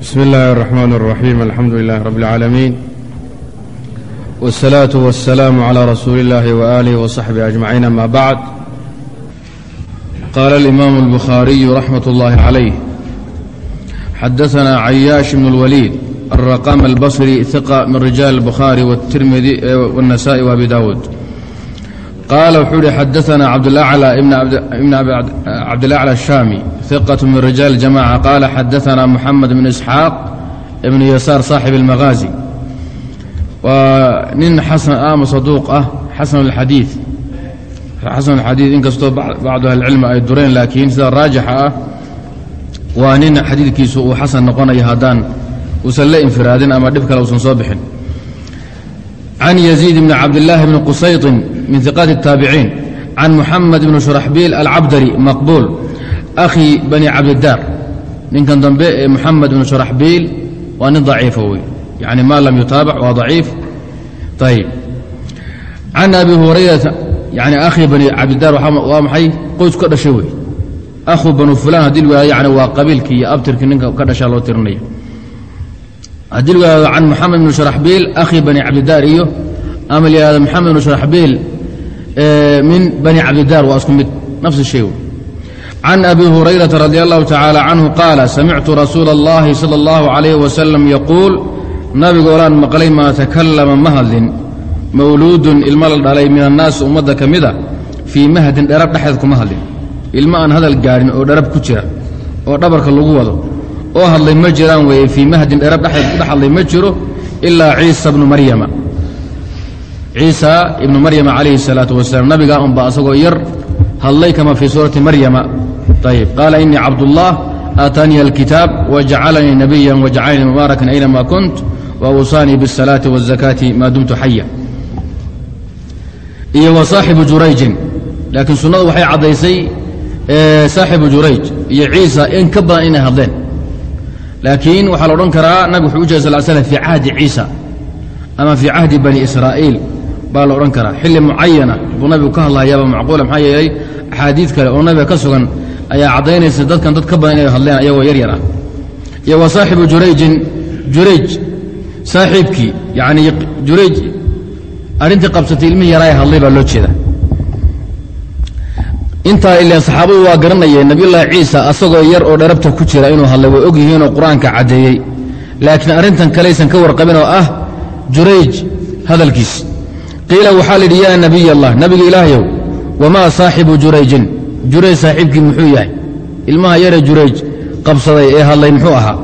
bsmi اllahi الرحmn الرaxيim alxamdu لlah rab اlcaalamiin wالsalaaةu wالsalaamu عlى rasuuli اllahi وآlih وصaxbih أجmaciin ama bacd qaala اlimaamu الbukhaariyu raxmat اllahi عalayh xadaثna cayaash bn اlwaliid الraqam albصri ثiqa min rijaal الbukhaari wالtirmidi wالnasaءi وabi dawuud qaala wuxuu ihi xadaثna cabdاlأclى ibn cabdاlأclى الshaami ثqة min rijaal الjamاعة qaala xadaثna mxamed bn isxaaq ibn yasaar صaaxib الmaghaazi waa nin xasan ama saduuq ah xasan اxadiiث xasan اxadiiث inkastoo bacdu ahlicilmi ay dureen laakiin sida raajixa ah waa nin xadiidkiisu uu xasan noqonayo haddaan uusan la infiraadin ama dhib kale uusan soo bixin can yaziid bni cabdillaahi bni qusayطin min iqaati الtaabiciin can muxamed bni shuraxbiil alcabdari maqbuul akhi bani cabdidaar ninkan dambe ee muxamed bni shuraxbiil waa nin daciifa wey yani ma lam yutaabac waa daciif ayib can abi hurayrata yani akhi bani cabdidaar waa maxay qoys ka dhashay wey akhu banu fulaan haddii yihahdo yani waa qabiilkii iyo abtirkii ninka ka dhashaa loo tirinaya haddii yihahdo can moxamed bni shuraxbiil akhi bani cabdidaar iyo ama la yihahdo moxamed bni shuraxbiil min bani cabdidaar waa isku mid nafs shay can abi hurayrata radi allahu tacaala canhu qaala samictu rasuula اllahi sala اllahu calayh wasalam yaquul nabigu olaan maqlay maa takallama ma hadlin mawluudun ilmo la dhalay min annaasi ummadda ka mida fii mahdin dherab dhexeed kuma hadlin ilmo aan hadal gaadhin oo dharab ku jira oo dhabarka lagu wado oo hadlay ma jiraan weeye fii mahdin dherab dhexeed ku dhex hadlay ma jiro ilaa ciisa bnu maryama ciisa ibnu maryama calayhi الsalaatu wasalaam nabigaa unba asagoo yar hadlay kama fii suurati maryama ayb qaala inii cabdullah aataaniya alkitaab wajacalanii nabiya wajacalanii mubaarakan aynama kunt wawsaanii biاsalaati wالzakaati maa dumtu xaya iyo wa saaxibu jurayjin laakiin sunnadu waxay caddaysay saaxibu jurayj iyo ciisa in ka badan inay hadleen laakiin waxaa la odhan karaa nabig wuxuu u jeeda sal slam fii cahdi ciisa ama fii cahdi bani israa'iil baa la odhan karaa. Xilli mucayana buu nabigu ka hadlahayaaba macquula maxaa yeelay axaadiid kale oo nabiga ka sugan ayaa caddaynaysa dadkan dad ka badan inay hadleen ayagoo yar yar ah iyo wa saaxibu jurayjin jurayj saaxiibkii yacnii jurayj arrintii qabsatay ilmihii yaraa ee hadlay baa loo jeeda intaa ileen saxaabadu waa garanayeen nabiyullaahi ciisa asagoo yar oo dharabta ku jira inuu hadlay way og yihiinoo qur'aanka caddeeyey. Laakiin arrintan kalaysan ka warqabin oo ah jurayj hadalkiis qiila waxaa la yidhi yaa nabiy allah nabiga ilaahyow wamaa saaxibu jurayjin? Jurayj saaxiibkii muxuu yahay. Ilmaha yare jurayj qabsaday ee hadlay muxuu ahaa.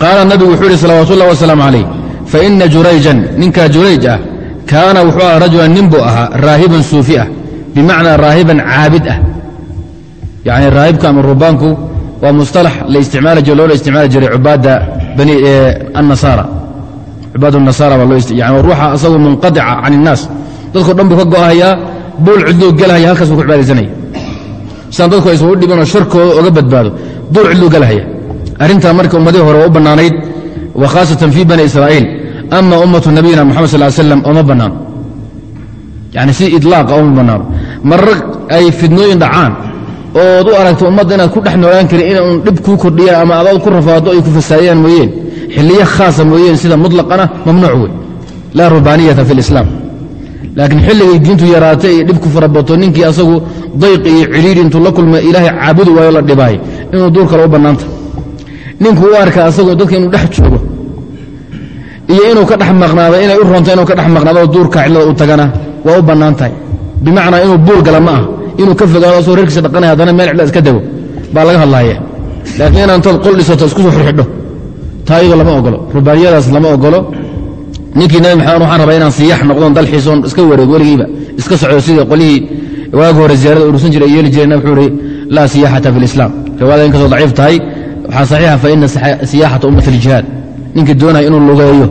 Qaala nabigu wuxuu yidhi salawatullahi wasalaamu calayh fa inna jurayjan ninkaa jurayj ah kaana wuxuu ahaa rajulan nin buu ahaa raahiban suufi ah bimacnaa raahiban caabid ah. Yacni raahibka ama rubaanku waa mustalax la isticmaali jiro loola isticmaali jiray cubaadda bani annasaara cubaad nasaara baa loo yani ruuxa asagoo munqadica can innaas dadko dhan buu ka go'ahayaa buul cidluu gelahaya halkaas buu ku cibaadaysanaya. Sidaan dadku aysan u dhibanoo sharkooda oga badbaado buul cidluu gelahaya arrintaa marka ummadihii hore u bannaanayd wa khaasatan fii bani israa'iil ama ummatu nabiyina moxamed sal slam ooma bannaano yani si idlaaqa ooma bannaano. Marar ay fidnooyin dhacaan ood u aragto ummadda inaad ku dhex noolaan karin inun dhib kuu kordhiyaan ama adaad ku rafaado ay ku fasaadiyaan mooyeen xiliyo khaasa mooyeen sida muطlaqana mamnuuc wey laa rubaaniyata fi اlislaam laakiin xilligay diintu yaraatay iyo dhibku farabato ninkii asagu dayqi iyo cidhiiri intuu la kulma ilaahay caabudi waayo la dhibaay inuu duur kale u bannaanta. Ninku u arka asagu dadka inuu dhex joogo iyo inuu ka dhex maqnaado inay u ronto inuu ka dhex maqnaado duurka cidlada u tagana waa u bannaan tahay bimacnaa inuu buur gala ma ah inuu ka fogaado asagoo reerkiisa dhaqanaya haddana meel cidla iska dego baa laga hadlaya laakiin inaan tood qol dhisato isku soo xirxidho taa iyadoo lama ogolo rubaaniyadaas lama ogolo. Ninkii nabi maxamed waxaan rabaa inaan siyax noqdoon dalxiisoon iska wareeg weligiiba iska socdo sidii qolihii waagi hore ziyaarada urursan jiray yeeli jireen wuxuu ihi laa siyaxata fi lislaam riwaayada inkastoo daciif tahay waxaa saxiixa fa ina siyaxata ummat aljihaad ninkii doonaya inuu lugeeyo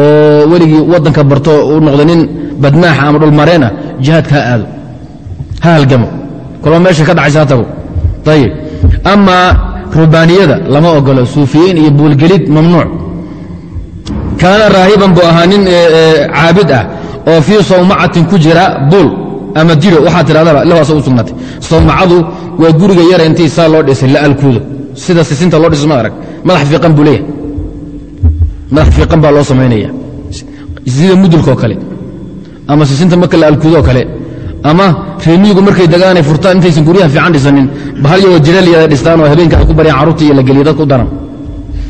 oo weligii waddanka barto uu noqdo nin badmaaxa ama dhulmareen ah jihaadka ha aado ha halgamo. Kolba meesha ka dhacaysa ha tago. Ayib amaa rubaaniyada lama ogolo suufiyiin iyo buulgelid mamnuuc. Kaana raahiban buu ahaa nin caabid ah oo fii sawmacatin ku jira buul ama diro waxaa tidhahdaba lahu asaga u sugnaatay sawmacadu waa guriga yara intii saa loo dhisay la alkuudo. Sida sisinta loo dhiso ma arag. Madax fiiqan buu leeyahay. Madax fiiqan baa loo samaynaya sida mudulkaoo kale. Ama sisinta marka la alkuudoo kale ama reemiyigu markay degaanay furtaan intaysan guryaha fiican dhisanin bahal yagoo jireelyada dhistaan oo habeenka ay ku baryaan carruurta iyo la geliya dadka u daran.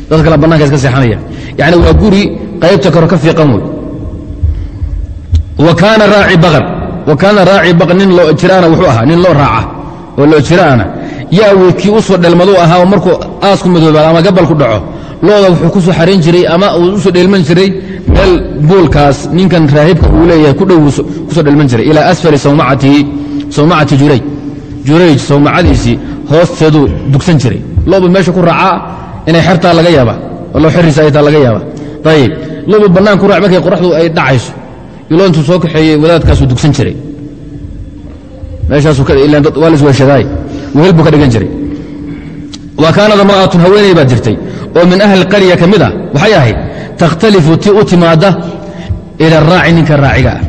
Dad kale bananka iska seexanaya. Yani waa guri qaybta karo ka fiiqan wey. Wa kaana raaci baqar. Wa kaana raaci baqar nin loo jiraana wuxuu ahaa nin loo raaca oo loo jiraana. Yaawi kii u soo dhelmaduu ahaa oo markuu aasku madoobaado ama gabalku dhaco looda wuxuu ku soo jiray ama uu u soo dheelman jiray meel buulkaas ninkan raahibka uu leeyahay ku dhow ku soo dhelman jiray ilaa asfali sawmacatihi sawmacati jurayj. Jurayj sawmacadiisii hoosteeduu dugsan jiray. Loobu meesha ku raacaa inay xertaa laga yaaba loo xerriisa ay taa laga yaaba ayib loobu bannaan ku raac markay qoraxdu ay dhacayso iloo intuu soo kaxeeyey wadaadkaasuu dugsan jiray. Meeshaaswaa lasweeshadaay wehel buu ka dhigan jiray. Wa kaanad imra'atun haweeney baa jirtay oo min ahli qarya ka mid ah waxay ahayd takhtalifu ti u timaadda ila araaci ninka raaciga ah.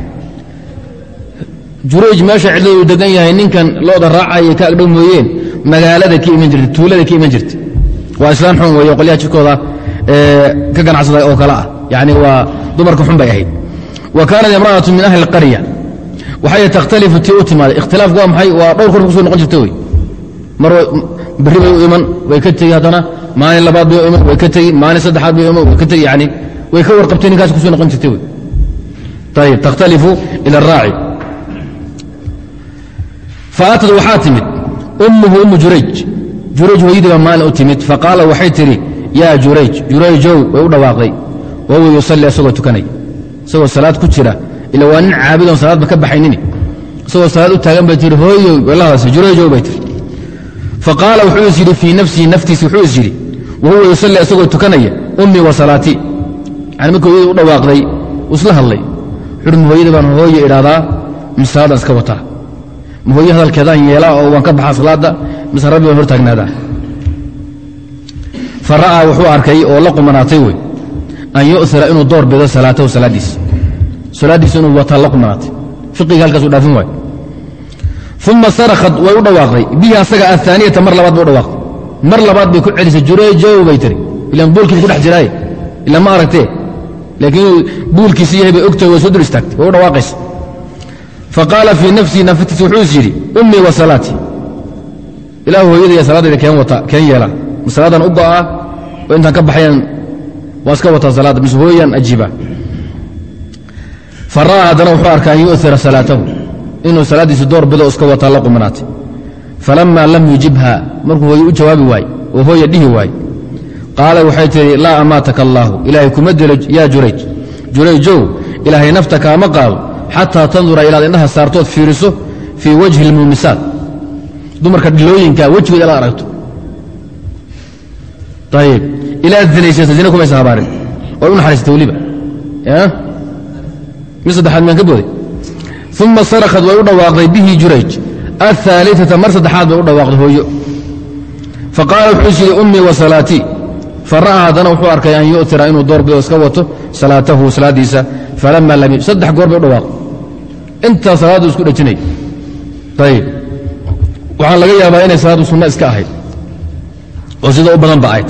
Jurayj meesha cidlada uu degan yahay ninkan looda raacaya ka agdhow mooyeen magaalada ka iman jirtay tuulada ka iman jirtay. Waa islaan xun weeye qolyaha jirkooda ka ganacsada oo kale ah. Yacni waa dumarka xun bay ahayd. Wa kaanat imra'atu min ahli qarya. Waxay takhtalifu tii u timaada ikhtilaafku waa maxay? Waa dhowr kor ku soo noqon jirta wey. Mar berri bay u iman way ka tegi haddana maalin labaad bay iman way ka tegi maalin saddexaad bay iman way ka tegi yani way ka warqabtay ninkaas ku soo noqon jirta wey ayib takhtalifu ila araaci faatad waxaa timid ummuhu ummu jurayj jurayj hooyadii maalin u timid faqaala waxay tidhi yaa jurayj jurayjow way u dhawaaqday wahuwa yusalli isagoo tukanay isagoo salaad ku jira ila waa nin caabidoon salaadba ka baxaynin isagoo salaad u taagan bay tii hooyow hadasay jurayjow bay tii faqaala wuxuu is yidhi fii nafsihi naftiisa wuxuu is yidhi wahuwa yusalli isagoo tukanaya ummii wa salaatii yani markii hooyadii u dhawaaqday isla hadlay wuxuuhi hooyada baan hooye idhahdaa mise salaadan iska wataa ma hadalkeedaan yeelaa oo waan ka baxaa salaadda mise rabbi baan hor taagnaadaa. Ra'aa wuxuu arkay oo la qumanaatay wey an yu'ira inuu door bido salaatahu salaaddiisa salaaddiisa inuu wataa la qumanaatay. Fiqiga halkaasuu dhaafin waayo uma sarakhat way u dhawaaqday bihi asaga aaniyata mar labaad bay u dhawaaqday mar labaad bay ku celisay jureejow bay tiri. Ilaan buulkiiba ku dhex jiraaye ila ma aragtee? Laakiin buulkiisi yahay bay ogtahay way soo dul istaagtay. Way u dhawaaqaysa. Faqaala fii nafsihi naftiisa wuxuu is yidhi ummii wa salaatii ilaah hooyadaya salaadayda keen wata keen yeelaa ma salaadan u go'aa? Oo intaan ka baxayaan. Waa iska wataa salaadda mise hooyaan ajiibaa. Fa ra'aa haddana wuxuu arkaa an yu'ira salaatahu inuu salaaddiisi door bido iska wataa la qumanaatay falamma lam yujibha markuu hooye u jawaabi waaye oo hooye dhihi waaye qaala waxay tihi laa amaataka allaahu. Ilaahay kuma dilo yaa jurayj. Jurayjow ilaahay nafta kaama qaado. Xataa tandura ilaad indhaha saartood fiiriso fii wajhi اlmuumisaat dumarka dhilooyinka wejigooda ilaad aragto. Ayib ilaad zinaysata zina kumaysa habaarin. Way u naxariistay weliba. Mid saddexaad miyaan ka booday uma sarakad way u dhawaaqday bihi jurayj aaliaa mar saddexaad bay u dhawaaqday hooyo faqaala wuxuu ihi ummii wa salaatii fara'aa haddana wuxuu arkay an yu'tira inuu doorbido iska wato salaatahu salaadiisa falama lam saddex goor bay u dhawaaqday intaa salaadu isku dhejinay ayb waxaan laga yaabaa inay salaadu sunno iska ahayd oo sida u badan ba ahayd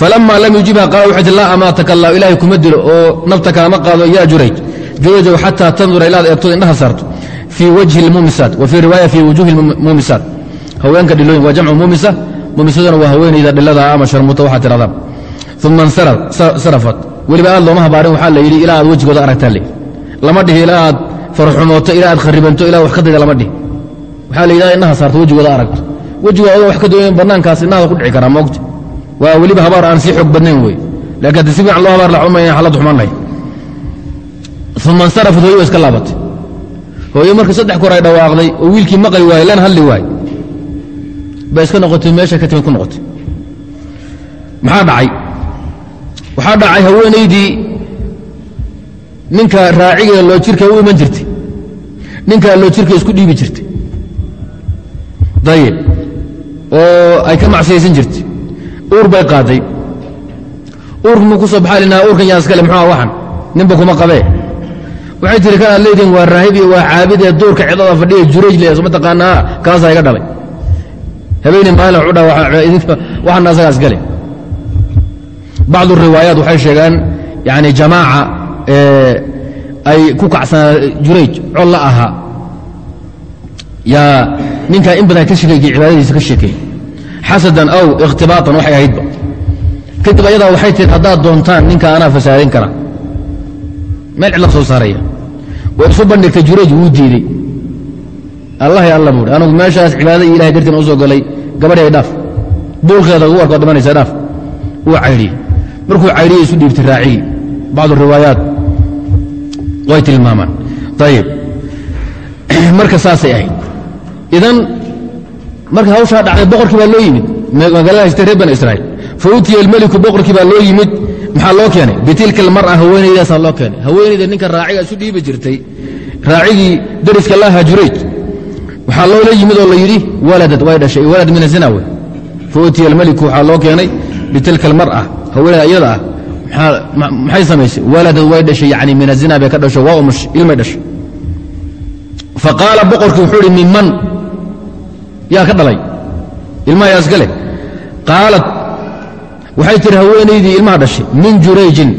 falama lam yujibha qaala waxay ti laa amaataka allah ilaahay kuma dilo oo nafta kaama qaado yaa jurayj jurayjow xataa tandura ilaad eegtood indhaha saarto fii wajhi اlmuumisaat wa fii riwaaya fii wujuhi اlmuumisaat haweenka dhilooyin waa jamcu muumisa muumisaduna waa haweenayda dhilada ama sharmuta waxaa tiradaan uma insarafat weliba aad looma habaarin waxaa la yidhi ilaa aad wejigooda aragtaa le lama dhihi ilaa aad farxumooto ilaa aad kharibanto ilaa wax ka dayda lama dhihi waxaa la yidhahda indhaha saarto wejigooda aragto wejigooda adoo wax ka dooyan bannaankaas indhahada ku dhici karaa moogta waa weliba habaar aan sii xoog badnayn wey. Laakiin haddii si fiican loo habaar laxuma inaan xaalad xumaan lahayn uma insarafat hooyo waa iska laabatay. Hooyo markii saddex ay dhawaaqday oo wiilkii maqli waaye lana hadli waaye. Bay iska noqotay meesha ka timid ku noqotay. Maxaa dhacay? Waxaa dhacay haweenaydii ninka raacigeeda loo jirka u iman jirtay. Ninkaa loo jirka isku dhiibi jirtay. Ayib oo ay ka macsiyaysan jirtay uur bay qaaday uurka muu ku soo baxaa linaa uurkan yaa iskale muxuu ah waxan? Ninba kuma qabee waxay tihi kan aad leedihin waa raahib iyo waa caabid ee duurka cidada fadhiya jurayj le soma taqaanaa kaasaa iga dhalay. Habeenii maalin dhaa waxana asagaas gale bacdu riwaayaat waxay sheegaan yani jamaaca ay ku kacsanaa jurayj col ahaa. Yaa ninkaa in badan ka sheekey cibaadadiisa ka sheekeey xasadan aw ikhtibaatan waxay ahaydba kadib ayadaa waxay tihi haddaad doontaan ninka anaa fasaadin kara. Meel cidla soo saaraya. Way isu bandhigtay jurayj wuu diidey. Allahay alla buui anugu meeshaas cibaadada iyo ilahay dartiina u soo galay gabadhi ay dhaaf. Buulkeeda ugu arkood dhimanaysa dhaaf. Wuu caydhiyey. Markuu caydhiyey isu dhiibtay raacigii bacdu riwaayaat way tilmaamaan. Ayib marka saasay ahayd. Idan marka hawshaa dhacday boqorkii baa loo yimid. Magaalada haystay reer bani israa'iil. Fa utiya boqorkii baa loo yimid. Maxaa loo keenay? Bitilka almar'a haweenaydaasaa loo keenay. Haweenayda ninka raaciga isu dhiibi jirtay raacigii dariska laha jurayj waxaa loola yimid oo la yidhi waladad way dhashay. Walad min azina wey. Fa utiya waxaa loo keenay bitilka almar'a haweenayda iyada ah. Maxay samaysay? Waladad way dhashay. Yani min azina bay ka dhasho. Waa umush ilmay dhashay faqaala boqorkii wuxuu ihi min man yaa ka dhalay. Ilmaha yaa iska leh. Waxay tihi haweenaydii ilmaha dhashay min jurayjin.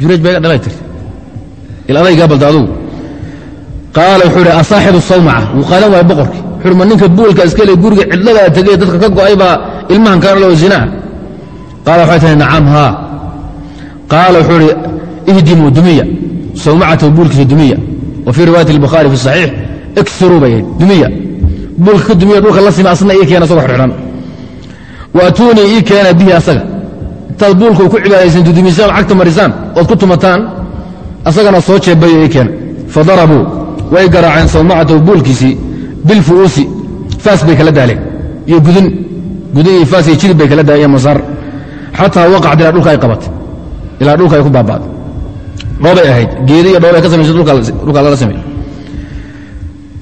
Jurayj bay ga dhalay tiri. Il adaygaa balda adugu. Qaala wuxuu ihi asaaxibu sawmaca wuu qaadan waaya boqorkii. Wuxuu ihi ma ninka buulka iska le guriga cidladaa tegey dadka ka go'ay baa ilmahan ka dhalo zinaa qaala waxay tihi nacam haa qaala wuxuu ihi ihdimuu dumiya sawmacatahu buulkiisa dumiya. Wa fii riwaayati albukhaari fi saxiix iksuruu bay ahayd dumiya buulka ka dumiya dhulka la sima asna ii keena isagoo xidhan. Waatuunii ii keena bihi asaga. Intaad buulka ku cibaadaysan dudumisaan cagta marisaan ood ku tumataan asagana soo jeebayo ii keena. Fadarabuu way garaaceen sawmacatahu buulkiisii bilfu'uusi faas bay kala daaleen. Iyo gudin gudin iyo faas iyo jidib bay kala daaleen iyo masaar. Xataa waqacad ilaa dhulka ay qabatay. Ilaa dhulka ay ku baaba'day. Dhoobay ahayd geedi iyo dhoobay ka samaysay dhulka lala sameey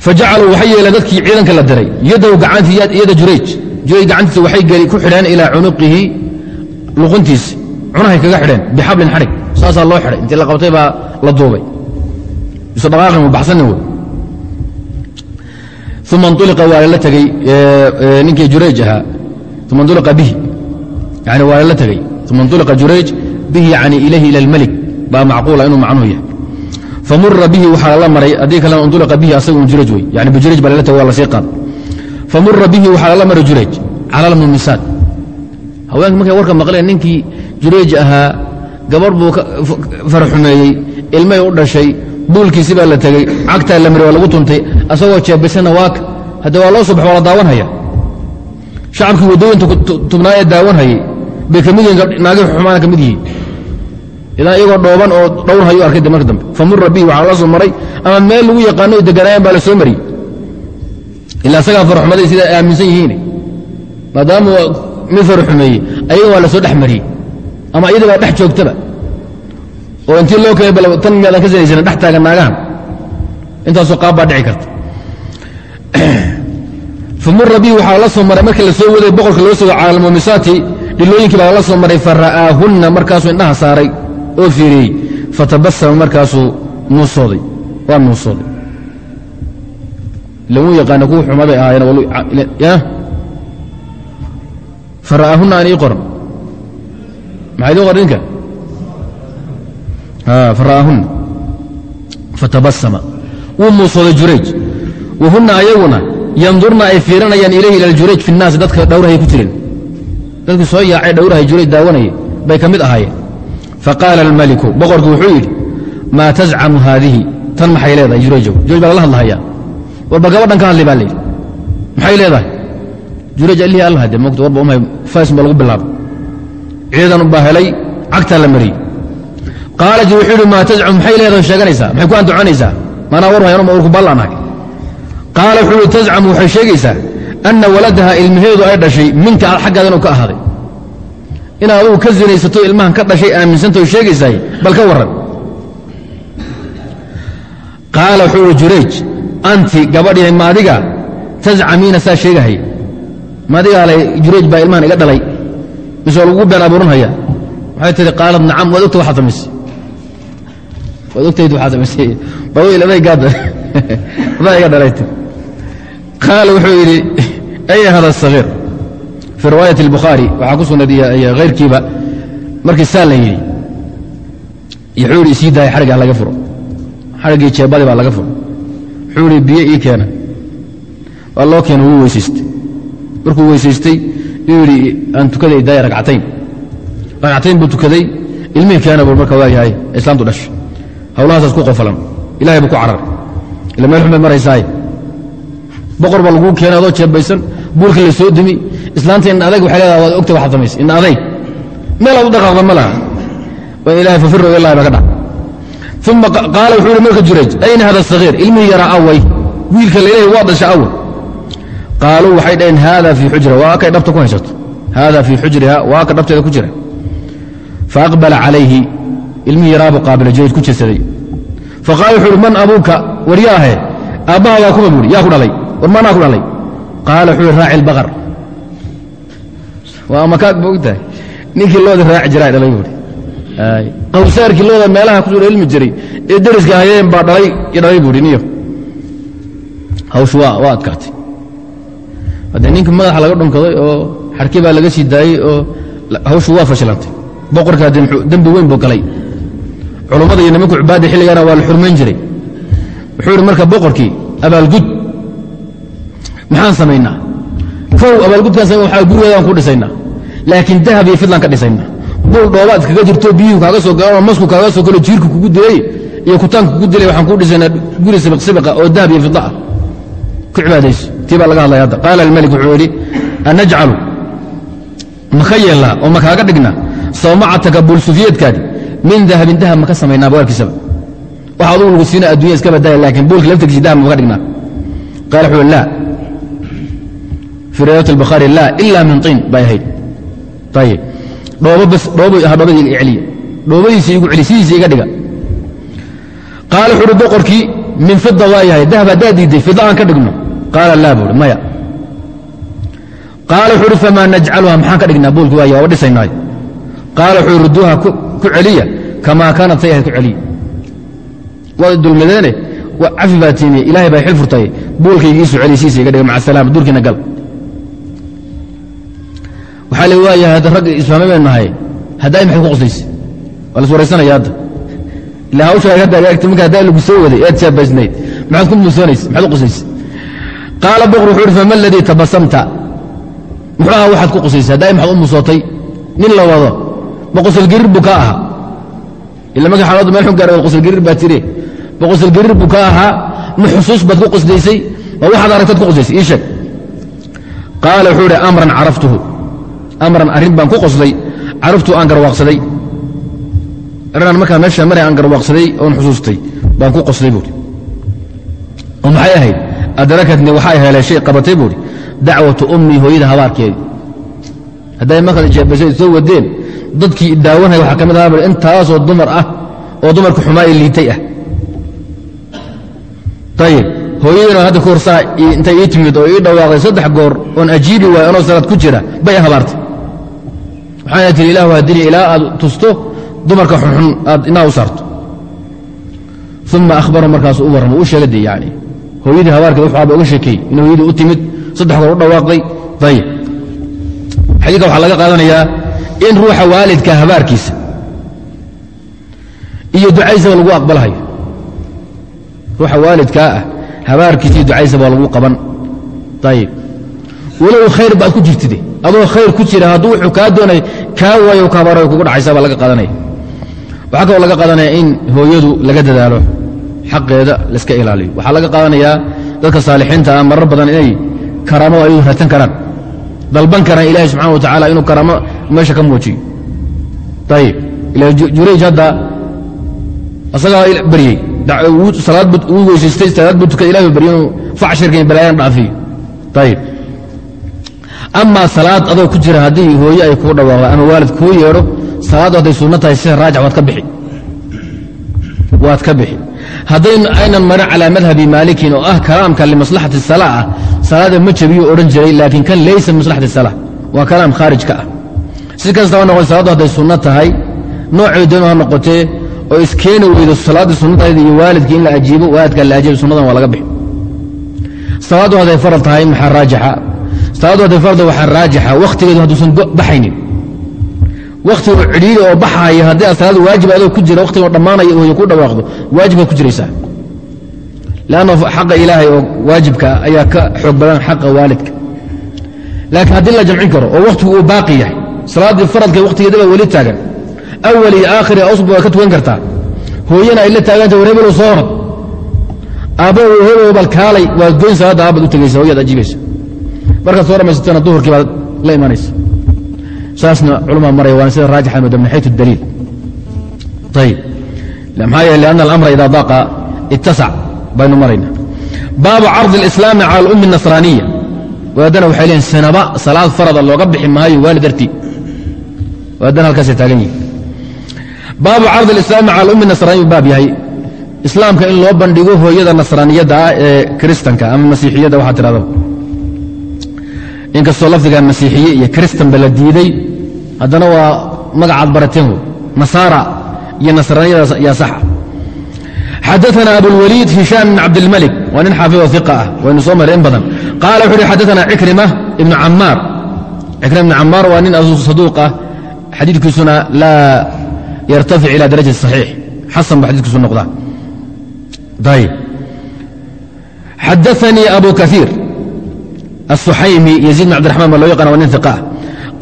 fajacaluu waxay yeeleen dadkii ciidanka la diray yadahu gacantiiyada jurayj jurayj gacantiisa waxay ku xidheen ilaa cunuqihi luquntiisi cunahay kaga xidheen bixablin xadhig saasaa loo xidhay intii la qabtay baa la duubay use baxsanin wey uma ntuliqa waa lala tegey ninkii jurayj ahaa uma ntuliqa bihi yani waa lala tegey uma ntuliqa jurayj bihi yani ilayhi ila almelik baa macquula inuu macnuhu yahay famura bihi waxaa lala maray haddii kalena unطuliqa bihi asaga un jurayj wey yani bijurayj baa lala tegey waa la sii qaad famura bihi waxaa lala maray jurayj cala almumisaat haweenka markay warka maqleen ninkii jurayj ahaa gabarh buu farxumeeyey ilmay u dhashay buulkiisi baa la tegey cagtaa la mari waa lagu tuntay asagoo jeebisana waaka hadde waa loo subax waa la daawanhaya shacabkii waddooyinta tubnaa ee daawanhayay bay ka mid yihiin naagii xumaana ka mid yihiin idan iyagoo dhooban oo dhowr hayu arkay de marka dambe. Famura bihi waxaa la soo maray ama meel lagu yaqaano deganaayeen baa la soo mariyey. Ilaa isagaa farxumaday sidaa aaminsan yihiin. Maadaama mid farxumeeyey ayaga waa la soo dhex mariyey. Ama iyada baa dhex joogtaba. Oo intii loo keenay bal tan miyaadan ka sinaysana dhex taagan naagahan. Intaasoo qaab baa dhici karta. Famura bihi waxaa la soo maray markii la waday boqorka loo soo cala dhilooyinkii baa lala soo maray fara'aahunna markaasuu indhaha saaray oo fiiriyey. Fatabasama markaasuu nuusooday waa nuusooday. Lagu yaqaana kuwa xuma bay ahaayeen fara'aahunna aan ii qoran. Maxaa idin qoran ninka fara'aahunna fatabasama wuu muusooday jurayj wahunna ayaguna yandurna ay fiirinayaan ilayhi ila jurayj fi الnaasi dadka dhowrahay ku jireen. Dadkii soo yaacay dhowrahay jurayj daawanayay bay ka mid ahaayeen faqaala almaliku boqorku wuxuu yidhi maa tazcamu haadihi tan maxay leedahay jurayjow jurayj baa lala hadlahayaa warba gabadhan ka hadlay baa layidhi maxay leedahay jurayj allihii alla hade mogta warba umhay fays baa lagu bilaabay ciidan baa helay cagtaa la mariyey qaalat wuxuu yidhi maa tazcamu maxay leedahay sheeganaysaa maxay ku anducanaysaa maanaa war hayan ma urku ballaanahay qaala wuxuu yidhi tazcamu waxay sheegaysaa anna waladaha ilmaheedu ay dhashay minka xaggaada inuu ka ahaaday inaad adugu ka zinaysato ilmahan ka dhashay aaminsantaoo sheegaysaay bal ka warran. Qaala wuxuu ihi jurayj anti gabadhihay ma adiga tazcamiina saa sheegahay. Ma adigaa baa ilmahan iga dhalay mise waa lagugu been abuuranhaya waxay tihi qaalad nacam waad ogta waxaad samaysay waad ogtayd waxaad samaysay baweyl aday gaada adaa iga dhalayt qaala wuxuu yidhi ayna hada sagiir fii riwaayat اlbukhaari waxaa ku sugnayd iyo hayrkiiba markii saa la yidhi wuxuu yidhi isii daaya xarigga laga furo. Xariggii jeebadii baa laga furo. Wuxuu yidhi biyo ii keena. Waa loo keena wuu weysaystay. Markuu weysaystay yuu yidhi aan tukaday daaya ragcatayn ragcatayn buu tukaday ilmihii keena buu marka waa yahay islaamtu dhashay. Hawlahaasaas ku qofalan ilahay buu ku carar. Ila meel la soo dimi islaanta in adag waxay leedaha waad ogta waxaad samaysay in adayg meel aad u dhaqaaqda ma laha. Waa ilahay fafiru ilahi baa ka dhac uma qaala wuxuu yihi marka jurayj ayna hada sagiir ilmihii yaraa away. Wiilka laleeyahy waa dasha away. Qaaluu waxay dhaheen haada fii xujra waa kay dhabta ku haysato. Haada fii xujriha waa ka dhabteeda ku jira. Faaqbala calayhi ilmihii yaraabu qaabila jurayj ku jesaday faqaala wuxuu uhi man abuuka waryaahe aabbaha waa kuma buuhi yaa ku dhalay war maanaa ku dhalay? Qaala wuxuu ihi raaci lbaqar waa amakaag ba ogtahay. Ninkii looda raaci jiraa dhalay buuhi qawsaarkii looda meelaha ku soo ilmi jiray ee deriska hayeen baa dhalay dhalay buuhi niyo. Hawshu waa adkaatay. Haddee ninka madaxa laga dhunkaday oo xarki baa laga sii daayey oo hawshu waa fashilantay boqorkaa dembi weyn buu galay. Culummada iyo nimanku cubaadda xilligana waa la xurmayn jiray. Wuxuu ihi marka boqorkii abaalgud maxaan samaynaa samayn waxaa gurigeedaan ku dhisaynaa laakiin dahab iyo fidlaan ka dhisaynaa buul dhoobaad iskaga jirto biyuhu kaaga soo galanoo masku kaaga soo galo jiirka kugu dilay iyo kutaanka kugu dilay waxaan kuu dhisaynaa guri sibiq sibiqa oo dahab iyo fidla ah ku cibaadayso. Tii baa laga hadlaya hadda. Qaala almalik wuxuu yidhi anajcalu? Maka yeellaa oo makaaga dhigna? Sawmacataka buulsufiyeedkaadi min dahabin dahab maka samaynaa bawarkiisaba waxa adugu lagu siina addunya iska badaya laakiin buulka laftirkiisa dahab maka dhignaa qaala wuxuu laa fii riwaayat albukhaari laa ila min tiin bay ahayd. Ayib dhoobadii iga celiya. Dhoobadiisa igu celi sidiisa iga dhiga. Qaala wuxuu uhi boqorkii min fida waa yahay dahab haddaad diidday fida aan ka dhigno. Qaala laa buuhi maya. Qaala wuxuu uhi famaa najcaluha maxaan ka dhignaa? Buulki waaya waaba dhisaynaayo qaala wuxuu ruduuha ku celiya kamaa kaanat say ahayd ku celiya. Waad dulmadeene cafi baa tiimiye ilaahay baa xil furtay buulkayga iisu gal waxaa le waayahay hadda ragga baynu nahay haddaay maxay ku qoslaysa waa las waraysanaya hadda. Ila hawsha hadda agaagtay marka haddaa lagu soo waday eed jaabaysnayd maxaad ku muusoonaysa maxaad u qoslaysa qaala boqor wuxuu uhi fama aladii tabasamta? Muxuu ahaa waxaad ku qoslaysa haddaay maxaad u muusootay nin la wado ma qosolgariir buu ka ahaa. Ila marka xaaladu meel xun gaara qosolgariir baa tire ma qosolgariir buu ka ahaa ma xusuus baad ku qosdaysay ma waxaad aragtaad ku qosdaysay ii sheeg. Qaala wuxuu ihi amran caraftuhu amran arrin baan ku qosday caraftu aan garwaaqsaday. Arrinaan markaa meesha maray aan garwaaqsaday oon xusuustay baan ku qosday buuri oo maxay ahayd? Adrakatni waxay heleeshay qabatay buuri dacwatu ummii hooyada habaarkeedii hadday markaad jeebasay soo wadeen dadkii daawanaya waxaa ka mid ahaa intaasoo dumar ah oo dumarka xumaa ee liitay ah. Ayib hooyadiina hadda ka horsaa intay ii timid oo ii dhawaaqday saddex goor oon ajiibi waayo anoo salaad ku jira bay habaartay waxaana tiri ilahu haddini ilaa aad tusto dumarka xunxun aad inaa u saarto. Uma ahbaru markaasu u warramo u sheega yani hooyadii habaarkeed wuxuu aaba oga in hooyadii u timid saddex u dhawaaqday ayib xadiidka waxaa laga qaadanayaa in ruuxa waalidka habaarkiisa iyo ducaysaba lagu aqbalhayo ruuxa waalidkaa ah habaarkiisa iyo ducaysaba lagu qaban. Ayib walow khayr baad ku jirtide adoo khayr ku jira hadduu wuxuu kaa doonay kaa waayo ka habaarayo kugu dhacaysa baa laga qaadanaya waxaa kaloo laga qaadanaya in hooyadu laga dadaalo xaqeeda laiska ilaaliyo. Waxaa laga qaadanayaa dadka saalixiinta ah marar badan inay karaamo ay ratan karaan. Dalban karaan ilahi subxana wa tacaala inuu karaamo meesha ka muujiyo. Ayib ila jurayj hadda asagaa baryey salaad uu weysaystay salaad buu tukay. Ilahi baryo inuu facshirka iyo balaayan dhaafiyo. Ayib amaa salaad adoo ku jira haddii hooye ay kuu dhawaaqdo ama waalid kuu yeedho salaaddu hadday sunno tahay sida raajic waad ka bixi. Hadday aynan marin calaa madhabi maalikin oo ah kalaamka limaslaxati salaa ah salaada ma jabiyo odhan jiray laakiin kan laysa maslaxati salaa waa kalaam khaarij ka ah. Si kastaba noqon salaaddu hadday sunno tahay noocay doon ha noqotee oo iskeeni weydo salaaddii sunnadayd iyo waalidkii in la ajiibo waalidka la ajiibo sunnadan waa laga bixi. Salaaddu hadday faral tahay maxaa raajixa salaaddu farda waxaa raajixa wakhtigeedu hadduusan baxaynin. Wakhtigu cidhiiri oo baxaaya haddii aad salaada waajib adoo ku jira wakhtigoo dhammaanaya hooye ku dhawaaqdo waajibkaad ku jiraysaa. Lanna xaqa ilaahay oo waajibka ayaa ka xoog badan xaqa waalidka. Laakiin haddii la jamcin karo oo wakhtigu uu baaqi yahay salaaddii faradka wakhtigeedaba weli taagan. Awal iyo aakhir iyo awsba waa ka tukan kartaa. Hooyana ay la taaganta war hebel soo horad aabba hebel bal kaalay waad goyn salaadda aabbaad u tegaysa hooyaad ajiibaysa markaad soo dhamaysatana duhurkii baad la imanaysa saasna culmaa maraya waan sida raajxa mada min xaytu daliil ayb maxaa yeele lianna alamra idaa daaqa ittasac baynu marayna. Baabu cardi alislaami cala alummi nasraaniya waaddana waxay leeyiin sanaba salaad farada looga bixi maayo waalid artii waaddana halkaasay taagan yihiin baabu cardi alislaami cala alummi nasraaniya baab yahay. Islaamka in loo bandhigo hooyada nasraaniyadda ah ee kiristanka ama masiixiyadda waxaa tidhahdaba inkastoo lafdiga masiixiye iyo kiristanba la diiday haddana waa magacaad barateen wey nasaara iyo nasraaniyada yaa saxa xadaana abulwaliid hishaam bn cabdilmalik waa nin xaafidoo iqa ah waynu soo marray in badan. Qaala wuxu uhi xadaana cikrima ibnu camaar cikrima ibnu camaar waa nin saduuq ah xadiidkiisuna laa yartafic ila darajati saxiix. Xasan ba xadiiskiisu noqdaa. Ayb xadaanii abu kaiir الsuxaymi yaziid bn abdiرaحman ba loo yaqana waa nin iqah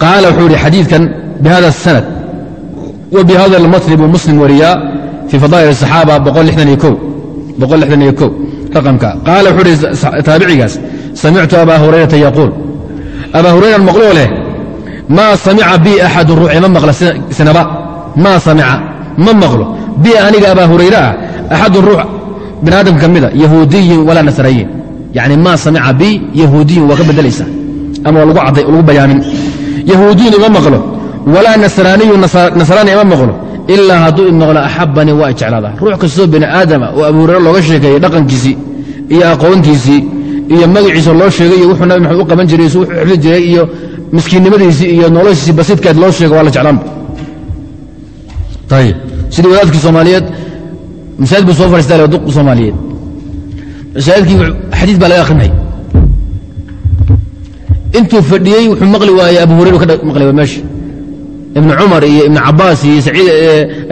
qaala wuxuu ihi xadiidkan bihada الsanad wa bihada اlmatni buu muslim wariyaa fii fadaa'il الصaxaaba raqamka qaala wuxuu ihi taabicigaas samictu aba hurayrata yaquul aba hurayra maqloo leh maa samica bi axadu ruuxi ma maqla sinaba maa samica ma maqlo bi aniga aba hurayre ah axadu ruux bini aadam ka mida yahuudiyin walaa nasrayin yani maa samica bi yahuudiyun waa ka bedelaysa ama lagu bayaamin yahuudiyun ima maqlo walaa nasraaniyun nasraani ima maqlo ilaa hadduu imaqlo axabanii waa jeclaada. Ruux kastoo bini aadama oo abu hurayre looga sheekeeyey dhaqankiisii iyo aqoontiisii iyo magaciisa loo sheegay iyo wuxuu nabi maxamed u qaban jiray wuxuu xifdi jiray iyo miskiinnimadiisii iyo noloshiisii basiidkeed loo sheego waa la jeclaanba sidii wadaadkii soomaaliyeed masaajid buu soo fadhiistay duq soomaaliyeed. Masaajidkii xadiis baa laga akhrinay. Intuu fadhiyey wuxuu maqli waayey abu ka maqli meesha ibnu cumar iyo ibnu cabaas iyo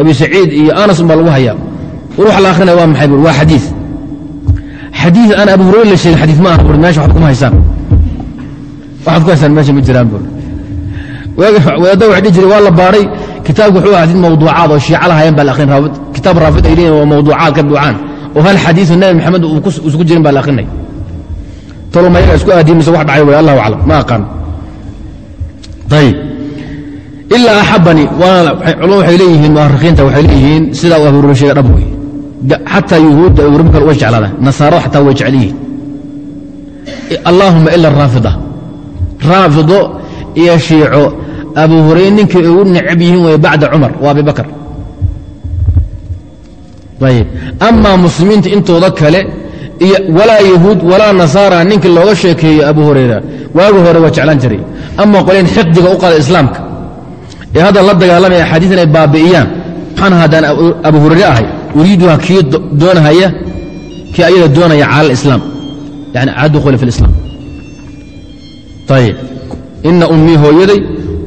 abi saciid iyo anas un baa lagu hayaa. Wax la akhrinaya waa maxay bur waa xadiis. Xadiis aan abu hurayra la sheegin xadiis ma aha bur meesha waxaad kuma haysaan. Waxaad ku haysaan meesha ma jiraan bur. Wadaadda wax dhihi jiray waa la baadhay kitaabku wuxuu ahaa xadiis mawduucaad oo shiica lahaayeen baa la akhrin kitaab raafid ay leeyihiin waa mawduucaad ka buucaan oo hal xadiiu nabi maxamed isugu jirin baa la akhrinay. Toloma yaga isku aadiye mise wax dhacay way allahu aclam ma aqaan. Ayib ilaa axabanii culama waxay leeyihiin mu'arikhiinta waxay leeyihiin sidaa uu abuurma sheega dhab wey xataa yuhuudda abuurma kale way jeclaadaan nasaaro xataa way jecel yihiin allaahuma ila raafida. Raafido iyo shiico. Abu hurayre ninkay ugu necab yihiin way bacda cumar waa abi bakar ayb amaa muslimiinta intooda kale iyo walaa yahuud walaa nasaara ninkii looga sheekeeyo abu hurayra. Waagi hore waa jeclaan jiray. Ama qoleen xiqdiga u qaada islaamka. Ee hadda la dagaalamaya axaadiis inay baabi'iyaan. Maxaan haddaan abu hurayre ahay? Uriiduha kii doonahaya? Kii ayada doonaya cala alislaam yani cala dukhuli fi lislaam ayib ina ummii hooyaday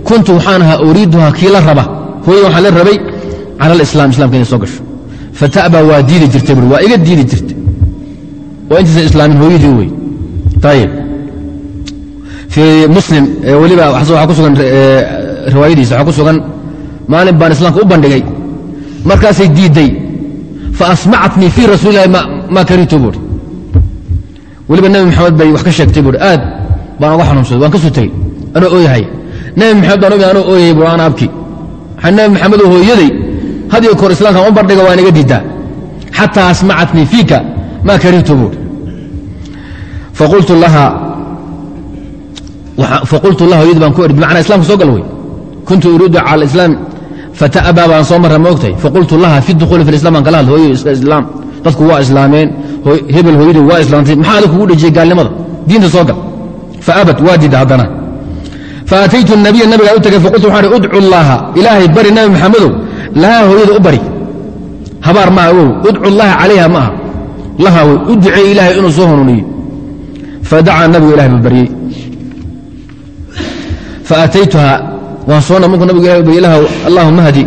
kuntu waxaan ahaa uriiduha kii la raba. Hooyada waxaan la rabay cala alislam islamka inay soo gasho fataba waa diidi jirtay waa iga diidi jirtay. Waa intaysan islaamin hooyadii wey ayib fii muslim weliba waxaa ku sugan riwaayadiisa waxaa ku sugan maalin baan islaamka u bandhigay. Markaasay diidday faasmacatnii fii rasuuli lahi maa karitu buuri weliba nebi maxamed bay wax ka sheegtay buuri aad baan oga xanuunsaday waan ka soo tegey anoo ooyahay. Nebi maxamed baan omi anoo ooyayay buuri ana abki waxaa nebi maxamedoo hooyaday had iyo koor islaamkan u bandhiga waan iga diiddaa. Xataa asmacatnii fiika maa karihtu buuri faqultu laha hooyadii baan ku eri bimacnaa islamka soo gal wey kuntu uriidu cala alislaam fata'abaa baan soo marra moogtahay faqultu laha fi dukhuuli fi baan kala hadla hooyo islaam dadku waa islaameen hebel hooyadii waa islaamtay maxaa adig kugu dhejiyey gaalnimada? Diinta soo gal. Faabad waa diidda haddana. Faataytu nabiya nabigaa u tegay faqultu waxaan udcu llaaha ilaahay bari nabi maxamedow lahaa hooyada u bari. Habaar maaha ogow udcu llaha calayha ma aha. Laha wey u duceey ilaahay inuu soo hanuuniyo. Fadacaa nabigu ilahay buu baryey faataytuha waan soona markuu nabigu allahuma hdi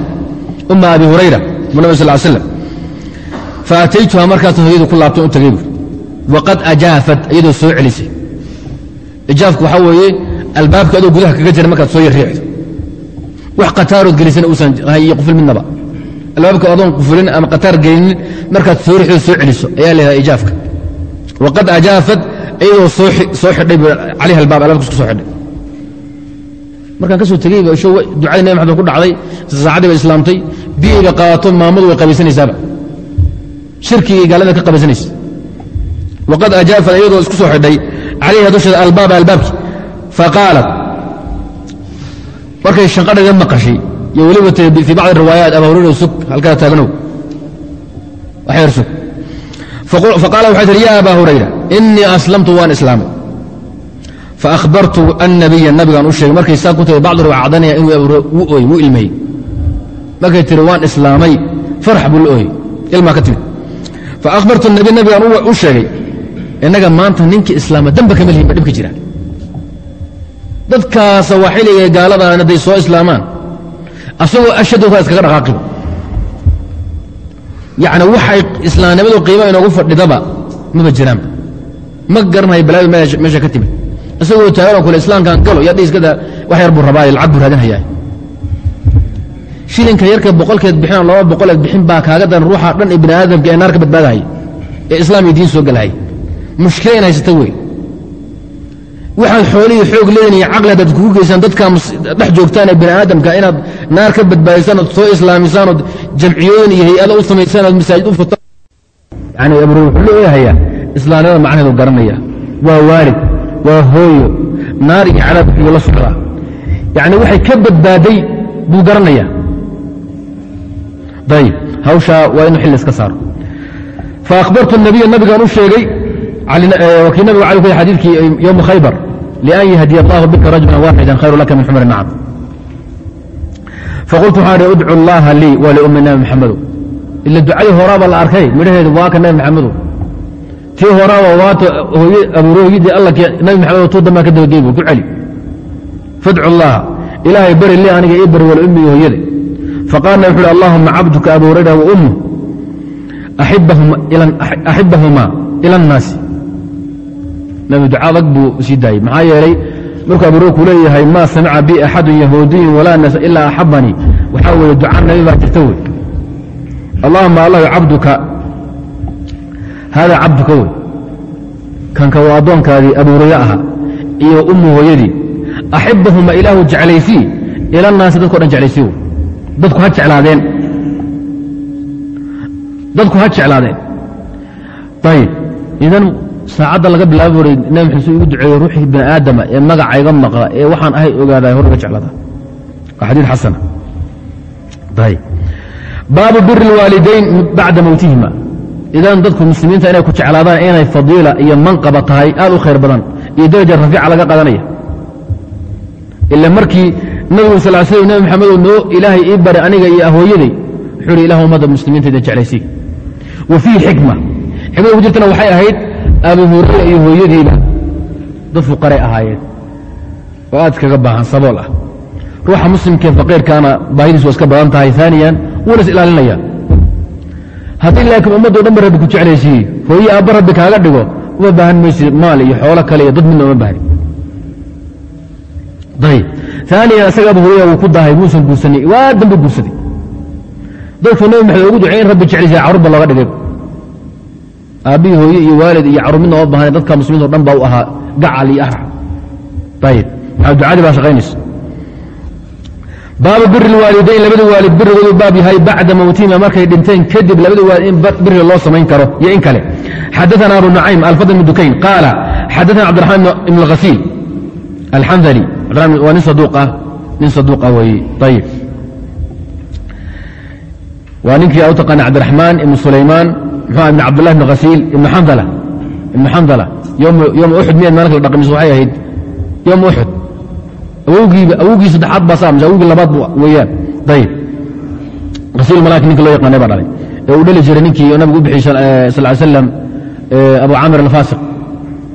umma abi hurayra bu nab sal slam faataytuha markaas hooyadu ku laabtay u tagay bu waqad ajaafat iyadoo soo celisay. Ijaafku waxaa weeye albaabka adoo gudaha kaga jira markaad soo yarriixdo wax qataarood gelisana uusan iyo quful midnaba. Albaabka adoon qufulin ama qataar gelinin markaad riixdo soo celiso ayaa leedahay ijaafka. Waqad ajaafat iyadoo soo xidhay calayha albaab albabka isku soo xidhay. Markaan ka soo tegey ducadii nabi maxamed ku dhacday saacadii ba islaamtay biyayba qaadato maamadu way qabaysanaysaaba. Shirkigii gaalada ka qabaysanaysa. Waqad ajaafat iyadoo isku soo xidhay calayha dusheeda albaaba albaabki faqaalat markay shanqadhaga maqashay iyo weliba fii bacdi riwaayaat aba hurayra sug halkaa taagnow waxyar sug. Faqaala waxay tihi ya aba hurayra inii aslamtu waan islaamay. Faahbartu annabiya nabigaan u sheegay markay saa ku tahay bacdu riwaa caddanaya inuu u ooy wuu ilmeeyey. Markay tihi waan islaamay farax buu la ooyey. Ilmaa ka timid. Faahbartu nabi nabigaan u sheegay innaga maanta ninkii islaama damba kama lihin ba dhibka jira dadkaasa waa xilligay gaaladaana hadday soo islaamaan. Asagoo ashadowkaa iskaga dhaqaaqiba yacni waxay islaamnimadu qiima inoogu fadhidaba maba jiraanba ma garanhayo balaadu meesha ka timid. Isagoo taaganoo kule islaamkan galo yadhi iskada wax yar buu rabaa lacag buu raadinhayaa shilinka yarka boqolkeed bixina laba boqoleed bixin baa kaaga daran ruuxa dhan ee bini aadamka ee naar ka badbaadahaya ee islaam iyo diin soo galahaya mushkila in haysata wey waxaad xoolihii xoog leedin iyo caqli haddaad kugu geysaan dadkaa dhex joogtaan ee bini aadamka inaad naar ka badbaadisaan ood soo islaamisaan ood jamciyooyin iyo hay'ada u samaysaan ood masaajid u furtaan yani abru wuxuu leeyahayaa islaamnimada macnaheedu garanaya. Waa waalid waa hooyo naar iyo cadaab ayuu la socdaa. Yacni waxay ka badbaaday buu garanayaa ayib hawshaa waa inuu xilli iska saaro. Faahbartu nabiya nabigaan u sheegay kii nabigu cali ku xadiidkii yowma khaybar lian yahdiya allahu bika rajulan waaxidan khayru laka min xumri nacam faqultu waxaan idhi udcu allaha lii wa liummi nabi maxamedow ila ducadii horaaba la arkay midhaheedu waa ka nabi maxamedow tii horaaba waata abuurooyidii alla nabi maxamed tuu dambaa ka dabagey bu ku celi fadcu allaha ilaahay bari lii aniga ii bari iyo hooyade faqaalna wuxu uhi allahuma cabduka abu hurayra wa ummu axibahuma ila annaasi nabi duca adag buu sii daayey maxaa yeelay markuu abu hurayra ku leeyahay maa samica bi axadun yahuudiyun walaa nas ilaa axabanii waxaa weeye duca nabi baa jirta wey. Allahuma allah cabduka. Haadaa cabduka wey. Kanka waa addoonkaadii abu hurayre ahaa iyo ummu hooyadii. Axibahuma ilaahu jeclaysii. Ila naasi dadko dhan jeclaysii wey. Dadku ha jeclaadeen. Dadku ha jeclaadeen. Ayib idan saacadda laga bilaabo uri nabi su igu duceeyo ruuxii bini aadama ee magacayga maqla ee waxaan ahay ogaaday hor ga jeclada. Waa xadiid xasana baabu biri اlwaalidayn bacda mowtihima idan dadku muslimiinta inay ku jeclaadaan inay fadiila iyo manqaba tahay aad u khayr badan iyo daraja rafiica laga qadanaya. Ila markii nabigu sal sl nabi maxamedow noo ilaahay ii bari aniga iyo ahooyaday wuxuu ihi ilah ummadda muslimiinta idin jeclaysii wa fiihi xikma. Xikmada ku jirtana waxay ahayd abu hurayra iyo hooyadiiba dad fuqaray ahaayeen oo aad iskaga baahan sabool ah. Ruuxa muslimkee faqiirkaana baahidiisu waa iska badan tahay aaniyan wuuna is ilaalinaya haddii laakiin ummaddo dhan ba rabbi ku jeclaysiiyey hooye aabba rabbi kaaga dhigo uma baahan maysid maal iyo xoolo kale iyo dad midna uma baahni. Ayb aaniyan isaga abu hurayra wuu ku dahay muusan guursanay waa dambe guursaday dadkuu nabi maxamed ugu ducey in rabbi jeclaysiya carruurba looga dhigay aabbihi hooye iyo waalid iyo carur midna oma bahna dadka muslimiinto dhan baa u ahaa gacal iyo ah. ayib ducadii baa shaqaynaysa? Baabu biri waalidayn labada waalid birigooduu baab yahay bacda mowtihima markay dhinteen kadib labada waalid in biri loo samayn karo iyo in kale. Xadaana abu nucaym alfadl bn dukayn qaala xadaana cabdiraxmaan ibn اlhasiil alxandali waa nin saduuqah nin saduuqa ah weeye ayib waa ninkii u cabdiraxmaan ibn sulaymaan ibn cabdالlah ibn hasiil ibn ibn xandala yowma uxud miyaad maalinka la dhaqmis waxay ahayd yowma uxud awowgii saddexaad baa saa mise awowgii labaad weeyaan. Ayib hasiil malaaki ninka loo yaqaanay baa dhalay. Ee uu dhali jiray ninkii nabigu u bixiyey sal ly slam abu camir alfaasiq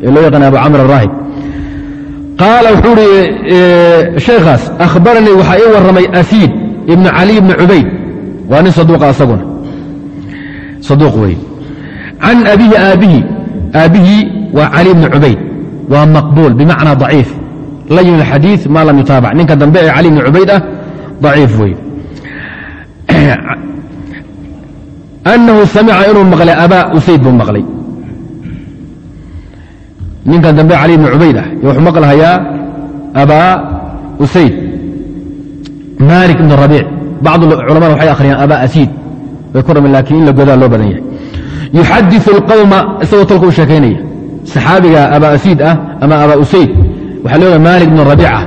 ee loo yaqaanay abu camir alraahib qaala wuxuu uhi sheekhaas akhbaranii waxaa ii warramay asiid ibnu cali ibni cubayd. Waa nin saduuqa asaguna saduuq wey can abihi aabbihi aabbihii waa cali ibni cubayd waa maqbuul bimacnaa daciif layin alxadiid maa lam yutaabac ninka dambe ee cali ibni cubayd ah daciif wey annahu samica inuu maqlay abaa usayd buu maqlay ninkan dambe cali ibni cubayd ah wuxuu maqlhayaa abaa usayd malik ibn rabiic bacd culamada waxay akhriyaan abaa asiid lakiin in la godaa loo badan yahay. Yuxadiثu اlqawma isagoo talka ah ama abaa usayd waxaa loo yahay malik ibn rabiica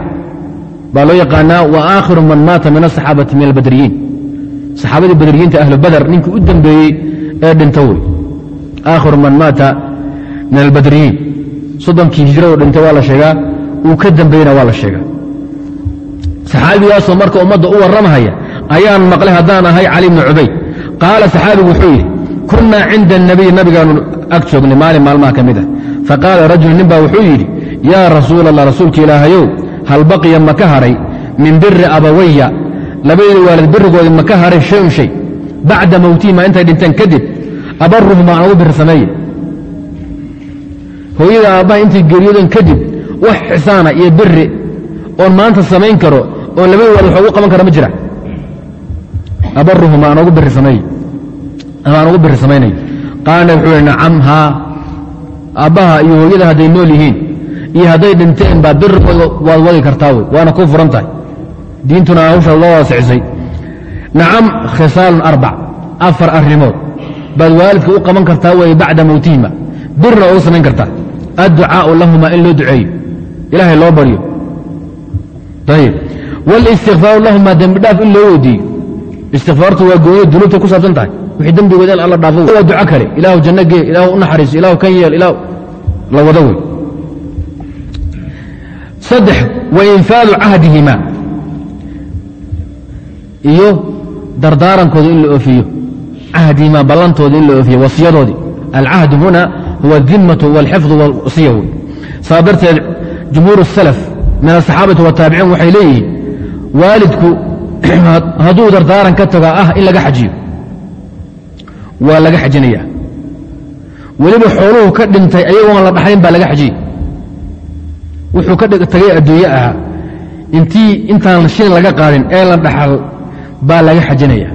baa loo yaqaanaa wa aakhiru man maata min asaxaabati min albadriyiin. Saxaabadii badriyiinta ahlu badr ninkii u dembeeyey ee dhinta wey. Aakhiru man maata min albadriyiin. Soddonkii hijradu dhintay waa la sheegaa uu ka dembeeyena waa la sheegaa. Saxaabigaasoo marka ummadda u warramahaya ayaan maqlay haddaan ahay cali bni cubayd qaala saxaabigu wuxuu yidhi kunnaa cinda anabiy nabigaanu ag joognay maalin maalmaha ka mid ah faqaala rajulu nin baa wuxuu yidhi yaa rasuula allah rasuulka ilaahayow hal baqiya ma ka hadhay min biri abawaya labadeeda waalid birigoodii ma ka hadhay shayun shay bacda mowtihima intay dhinteen kadib abaruhum aan ugu sameeye hooyada aabbaha intay geeriyooden kadib wax xisaana iyo biri oon maanta samayn karo oon labada waalid wax ugu qaban kara ma jira abaruhum aan ugu biri sameeye ama aan ugu biri samaynayo qaala wuxuu yidhi nacam haa aabbaha iyo hooyada hadday nool yihiin iyo hadday dhinteen baa birigooda waad wadi kartaa wey. Waana kuu furan tahay. Diintuna hawshaad loo waasicisay nacam khisaalun arbac afar arrimood. Baad waalidka u qaban kartaa weye bacda mowtihima birna ugu samayn kartaa. Adducaau lahuma in loo duceeyo. Ilaahay loo baryo. Ayib walistikfaaru lahuma dembidhaaf in loo weydiiyo. Istikfaartu waa gooyo dunuubtay ku saabsan tahay wii dembigoodeen alla dhaafo waa duco kale. Ilaahu janno gee ilaahu u naxariiso ilaahu kan yeel ilaahu la wada wey saddex wa infaalu cahdihima iyo dardaarankooda in la oofiyo cahdihima ballantooda in la oofiyo wasiyadoodii alcahdu huna huwa adimatu walxifdu wasiya wey saa darteed jumhuur الsalaf min asaxaabati wataabiciin waxay leeyihiin waalidku hadduu dardaaran ka tagaa ah in laga xajiyo waa laga xajinaya. Weliba xooluhu ka dhintay ayagoon la dhaxlayn baa laga xajiye wuxuu ka tagay adduunye ahaa intii intaan shin laga qaadin ee la dhaxal baa laga xajinaya.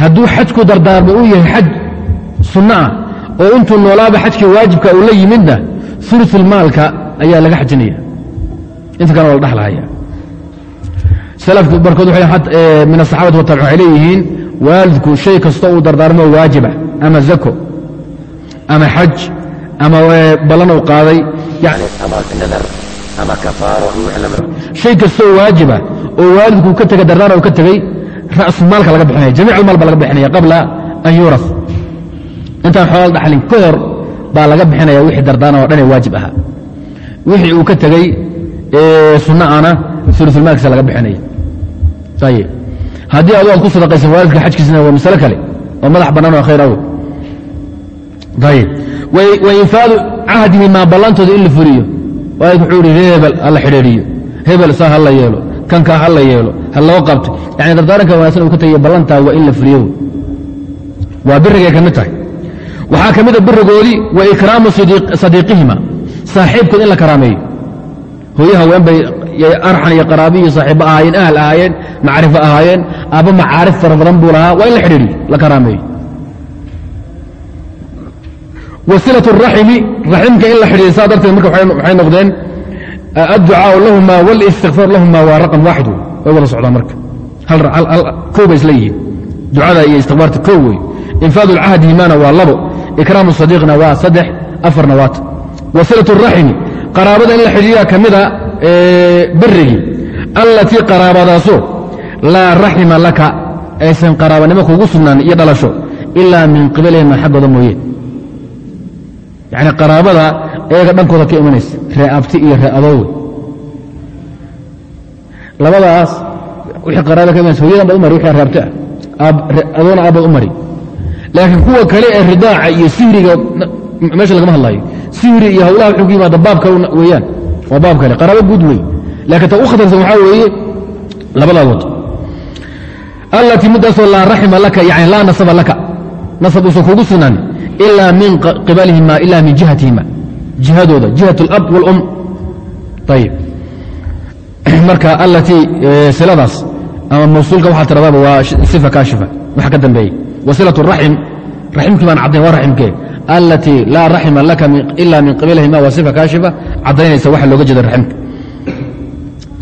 Hadduu xajku dardaarmay uu yahay xaj sunno ah oo intuu noolaaba xajkii waajibka uu la yimidna uluulmaalka ayaa laga xajinaya. Inta kana waa la dhaxlahaya salafku barkood min asaxaabati watabiin waxay leeyihiin waalidku shay kasta uu dardaarmo waajiba ama zako ama xaj ama ballan uu qaaday shay kastoo waajiba oo waalidku ka tegay dardaar ka tegey rasu maalka laga bixinaya jamiic almaal baa laga bixinaya qabla an yuuras intaan xoolal dhaxlin ka hor baa laga bixinaya wixii dardaarna oo dhanee waajib ahaa. Wixii uu ka tegey sunno ana uluulmaalkiisa laga bixinaya haddii adu aad ku sadaqaysan waalidka xajkiisna waa masale kale oo madax bannaan oo khayr awo ayib wainfaadu cahdihimaa ballantooda in la furiyo. Waalidku wuxuu ihi hebel ha la xidhiidhiyo. Hebel saa ha la yeelo. Kankaa ha la yeelo. Ha loo qabto. Yani dardaaranka wanaagsan uu ka tagay ballantaa waa in la furiyo. Waa birigay ka mid tahay. Waxaa ka mida birigoodii wa ikraamu sadiiqihima saaxiibkood in la karaameeyo hooye haween bay arxan iyo qaraabiyo saaxiibbo ahaayeen ahal ahaayeen macrifo ahaayeen aabba macaarif fara badan buu lahaa waa in la xidhiidhiyo la karaameeyo wasilaة الraximi raximka in la xidhiiyo saa darteed marka waxay noqdeen adducaaءu lahuma wاlistikfaar lahuma waa raqam waaxid way wada socdaan marka kow bay isla yihiin ducada iyo istikfaarta kow wey infaad اlcahdihimana waa labo ikraamu sadiiqna waa saddex afarna waata wasilaة الraximi qaraabada in la xidhiiyaa ka mida birigii allatii qaraabadaasoo laa raxima laka aysan qaraabanimo kugu sugnaan iyo dhalasho ilaa min qibalihima xaggooda mooye. Yani qaraabada eyaga dhankooda ka imanaysa ree abti iyo ree adoowe. Labadaas wixii qaraabada ka imanaysa hoyadan baad u mari wixii ree abti ah. Adoona aabbaad u mari. Laakiin kuwa kale ee ridaaca iyo sihriga meesha lagama hadlaayo. Sihri iyo hawlaha wuxuu ku yimaada baab kale waa baab kale qaraabo guud wey laakiin ta u khatarsan waxaa weeye labadaa wad allatii middaasoo laa raxima laka yani laa nasaba laka nasab uusan kugu sugnaan ilaa min qibalihima ila min jihatihima jihadooda jihat alab wاlum ayib marka allatii siladaas ama mawsuulka waxaa tiradaba waa sifa kaashifa waxa ka dambeeyey wasilaة الraxim raximkii baan caddayn waa raximkee allatii laa raxima laka ila min qabilihima waa sifa kaashifa caddaynaysa waxa looga jeeda raximka.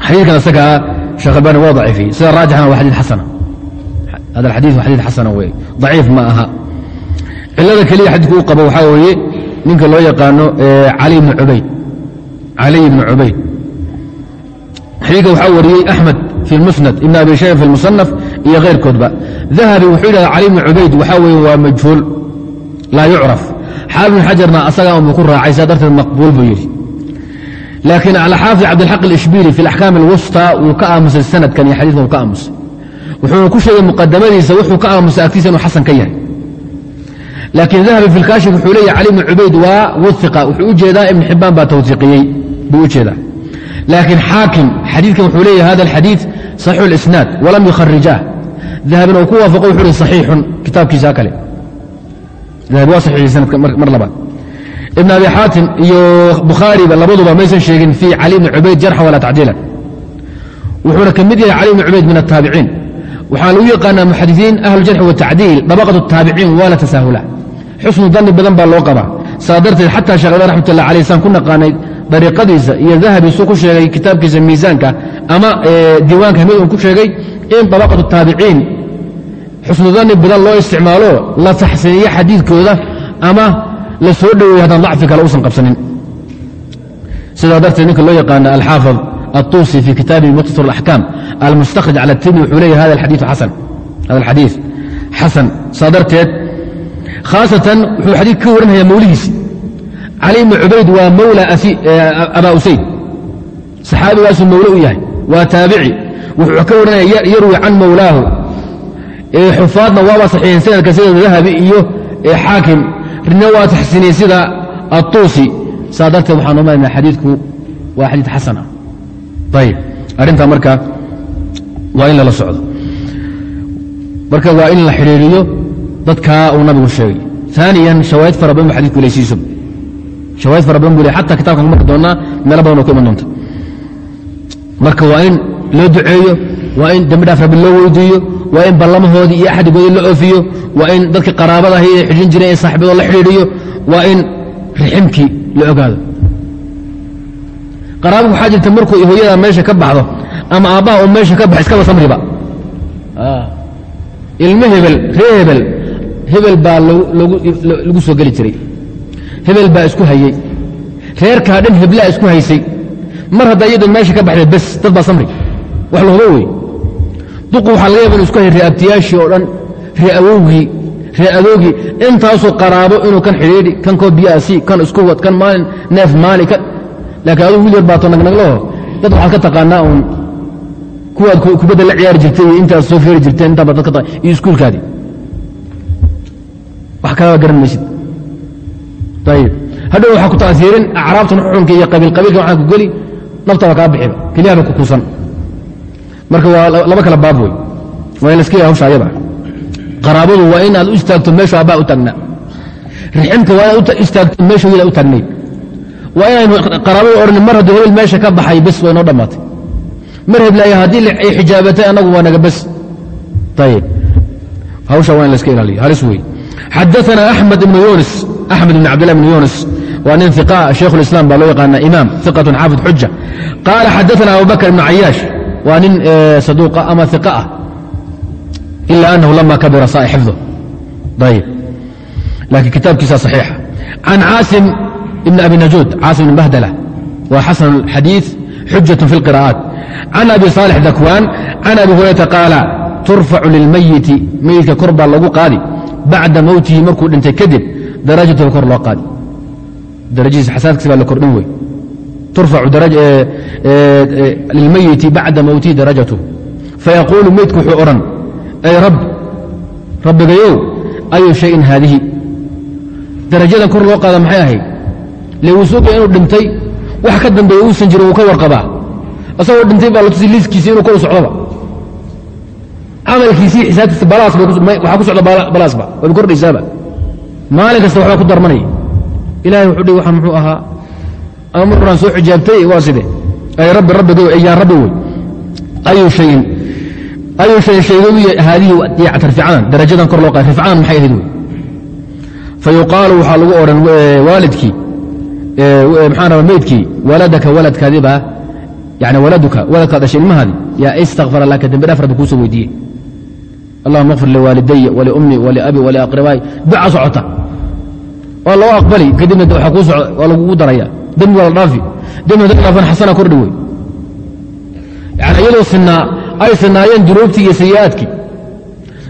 Xadiikan isagaa sheekh albani waa daciifiyey sida raajixana waa xadii xasana. Hada alxadiid waa xadiid xasana weeye daciif ma aha. Cilada keliya xadiidku u qabo waxaa weeye ninka loo yaqaano cali ibni cubayd caliy ibni cubayd xadiidka waxaa wariyey axmed fi musnad ibn abi shayba fi musanaf iyo keyrkoodba. Dahabi wuxuu yidhahda cali bni cubayd waxaa weeye waa majhuul laa yucraf. Xaafid bn xajarna asagaa unbu ku raacay saa darteed maqbuul buu yidhi. Laakiin alxaafid cabdilxaq alishbili fi alaxkaam alwusta wuu ka aamusay sanadkan iyo xadiidkan wuu ka aamusay. Wuxuuna ku sheegay muqadamadiisa wuxuu ka aamusay agtiisa inuu xasan ka yahay. Laakiin dahabi fi lkaashif wuxuu leeyahy cali bni cubayd waa wuiqa wuxuu u jeedaa ibn xibaan baa tawsiiqiyey buu u jeedaa. Laakiin xaakim xadiidkan wuxuu leeyahy hada alxadiid saxiixu اlisnaad walam yukharijah dahabina uu ku waafaqo wuxuu hi saxiixun kitaabkiisa kale dahabi waa saxiixiyey sanadka mar labaad. Ibn abi xaatim iyo bukhaariba labaduba maysan sheegin fii cali bni cubayd jarxan walaa tacdiilan wuxuuna ka mid yahay cali bni cubayd min ataabiciin waxaa lagu yaqaanaa muxadisiin ahlu jarxi watacdiil dabaqat taabiciin waa la tasaahula xusnu danni badan baa loo qabaa. Saa darteed xataa sheekh iban raxmat ullah alay saan ku naqaanay dariiqadiisa iyo dahabi suu ku sheegay kitaabkiisa miisaanka ama diiwaanka mid uu ku sheegay in dabaqatu taabiciin xusnu danni badan loo isticmaalo la taxsiniyo xadiidkooda ama la soo dhoweeye haddaan dacfi kale uusan qabsanin sidaa darteed ninka loo yaqaana alxaafid الطuusi fi kitaabihi mukhtasar اlaxkaam almustakhrij cala الtirmidi wuxuu leeyahy hada alxadiiث xasan saa darteed khaasatan wuxuu xadiid ka warinaya mawlihiisi cali ibni cubayd waa mawla abaa usayd saxaabigaasuu mawle u yahay waa taabici wuxuu ka warinaya yarwi can mawlaahu xufaadna waaba saxiixin sanadka sida dahabi iyo xaakim. Rina waa taxsiniyey sida aلطuusi saa darteed waxaan omaynaa xadiidku waa xadiid xasana ayib arrintaa marka waa in lala socdo. Marka waa in la xidhiiriyo dadkaa uu nabigu sheegay. Aaniyan shawaahid fara badan bu xadidku leysiiso shawaahid fara badan bu le xata kitabkan marki doonnaa meelo badan oo ku iman doonta. Marka waa in loo duceeyo waa in dembi dhaaf rabbi loo weydiiyo waa in ballamahoodii iyo axdigoodii la oofiyo waa in dadkii qaraabada ahay ee xidhin jireen ee saaxibadoo la xidhiiriyo waa in riximkii la ogaado. Qaraabku waxaa jirta markuu hooyada meesha ka baxdo ama aabbaha uu meesha ka bax iskaba samriba ilmo hebel ree hebel hebel baa lagu soo geli jiray. Hebel baa isku hayey reerkaa dhan heblaa isku haysay. Mar hadda iyadu meesha ka baxday bes dad baa samri. Wax la hubo duqu waxaa laga yaba inu isku hay ree abtiyaashii oo dhan ree awowgii ree adoogii intaasuu qaraabo inuu kan xidhiidhi kan koo biyaasi kan isku wad kan maalin neef maali laakiin aduu wiil yar baato nagnaglaho dad waxaad ka taqaanaa uun. Kuwaad kubadda la ciyaari jirtay iyo intaad soo feeri jirteen intaaba dad ka iyo iskuulkaadii wax kalaba garan maysid. Ayib hadhow waxaa ku taasiirin acraabtan xuxunka iyo qabiil qabiilka waxaan ku geli naftaaba kaa bixiba keliyahaba ku kuusan marka waa laba kala baab wey waa in la hawsha ayaba. Qaraabadu waa in u istaagto meeshu abbaa u taagnaa riximka waa inaad istaagto meeshu wiila u taagnay waa inaynu qaraabadu odhan mar hadduu hebel meesha ka baxay bes waa inoo dhammaatay. Mar heblaaya haddii ay xijaabatay annagu waa naga bes. Ayib hawsha waa in la ilaaliyo. Halis wey xadaana axmed ibnu yunis axmed ibn cabdillah ibn yunis waa nin iqa shaykh ulislaam baa loo yaqaana imaam iqatun xaafid xuja qaala xadaana abubakr ibnu cayaash waa nin saduuqa ama iqa ah ila anahu lama kabira saai xifظه ayib laakiin kitaabkiisa صaxiixa can caasim ibn abi najuud caasim ibn bahdla waa xasan xadiiث xujaة fi اlqira'aat can abi صaalح dakwaan can abi hurayrata qaala turfacu lilmayiti meyidka kor baa lagu qaadi bacda mowtihi markuu dhintay kadib darajatahu kor loo qaadi darajadiisa xasaadkiisa baa la kordhin wey turfacu lilmayiti bacda mowtihi darajatuh fayaquulu meydku wuxuu odhan ay rab rabbigayow ayu shayin haadihi darajadan kor loo qaada maxay ahayd le wuu soo gaya inuu dhintay wax ka dambeeya uusan jirin wuu ka warqabaa isagoo dhintay baa la tusi liiskiisi inuu kor u socdoba camalkiisii xisaabtiisa waxaa ku socda balaasba wayba kordhaysaaba maalin kasta waxbaa ku darmanaya ilahay wuxuu dhi waxaan muxuu ahaa horaan soo xijaabtay waa side ay rabbi rabbiga yaan rabbi wey. Ayu shayin. Ayu shayin shaygagu haadihi yacta rifcanan darajadan kor loo qaad rifcanan maxay ahayd wey? Fayuqaalu waxaa lagu odhan waalidkii maxaa raba meydkii waladaka waladkaadibaa yani waladuka waladkaa dhashay ilmahaadi yaa istakfara laka dembi dhaaf rabbi kuusoo weydiiye allahuma akfir liwaalidaya waliummii waliabi waliaqribaai duca socota. Waa loo aqbali kadibna waa lagugu daraya dembi waa la dhaafi dembi hadda dhaafan xasana kordhi wey yani iyadoo sinaa ay sinaayeen dunuubtii iyo sayi'aadkii.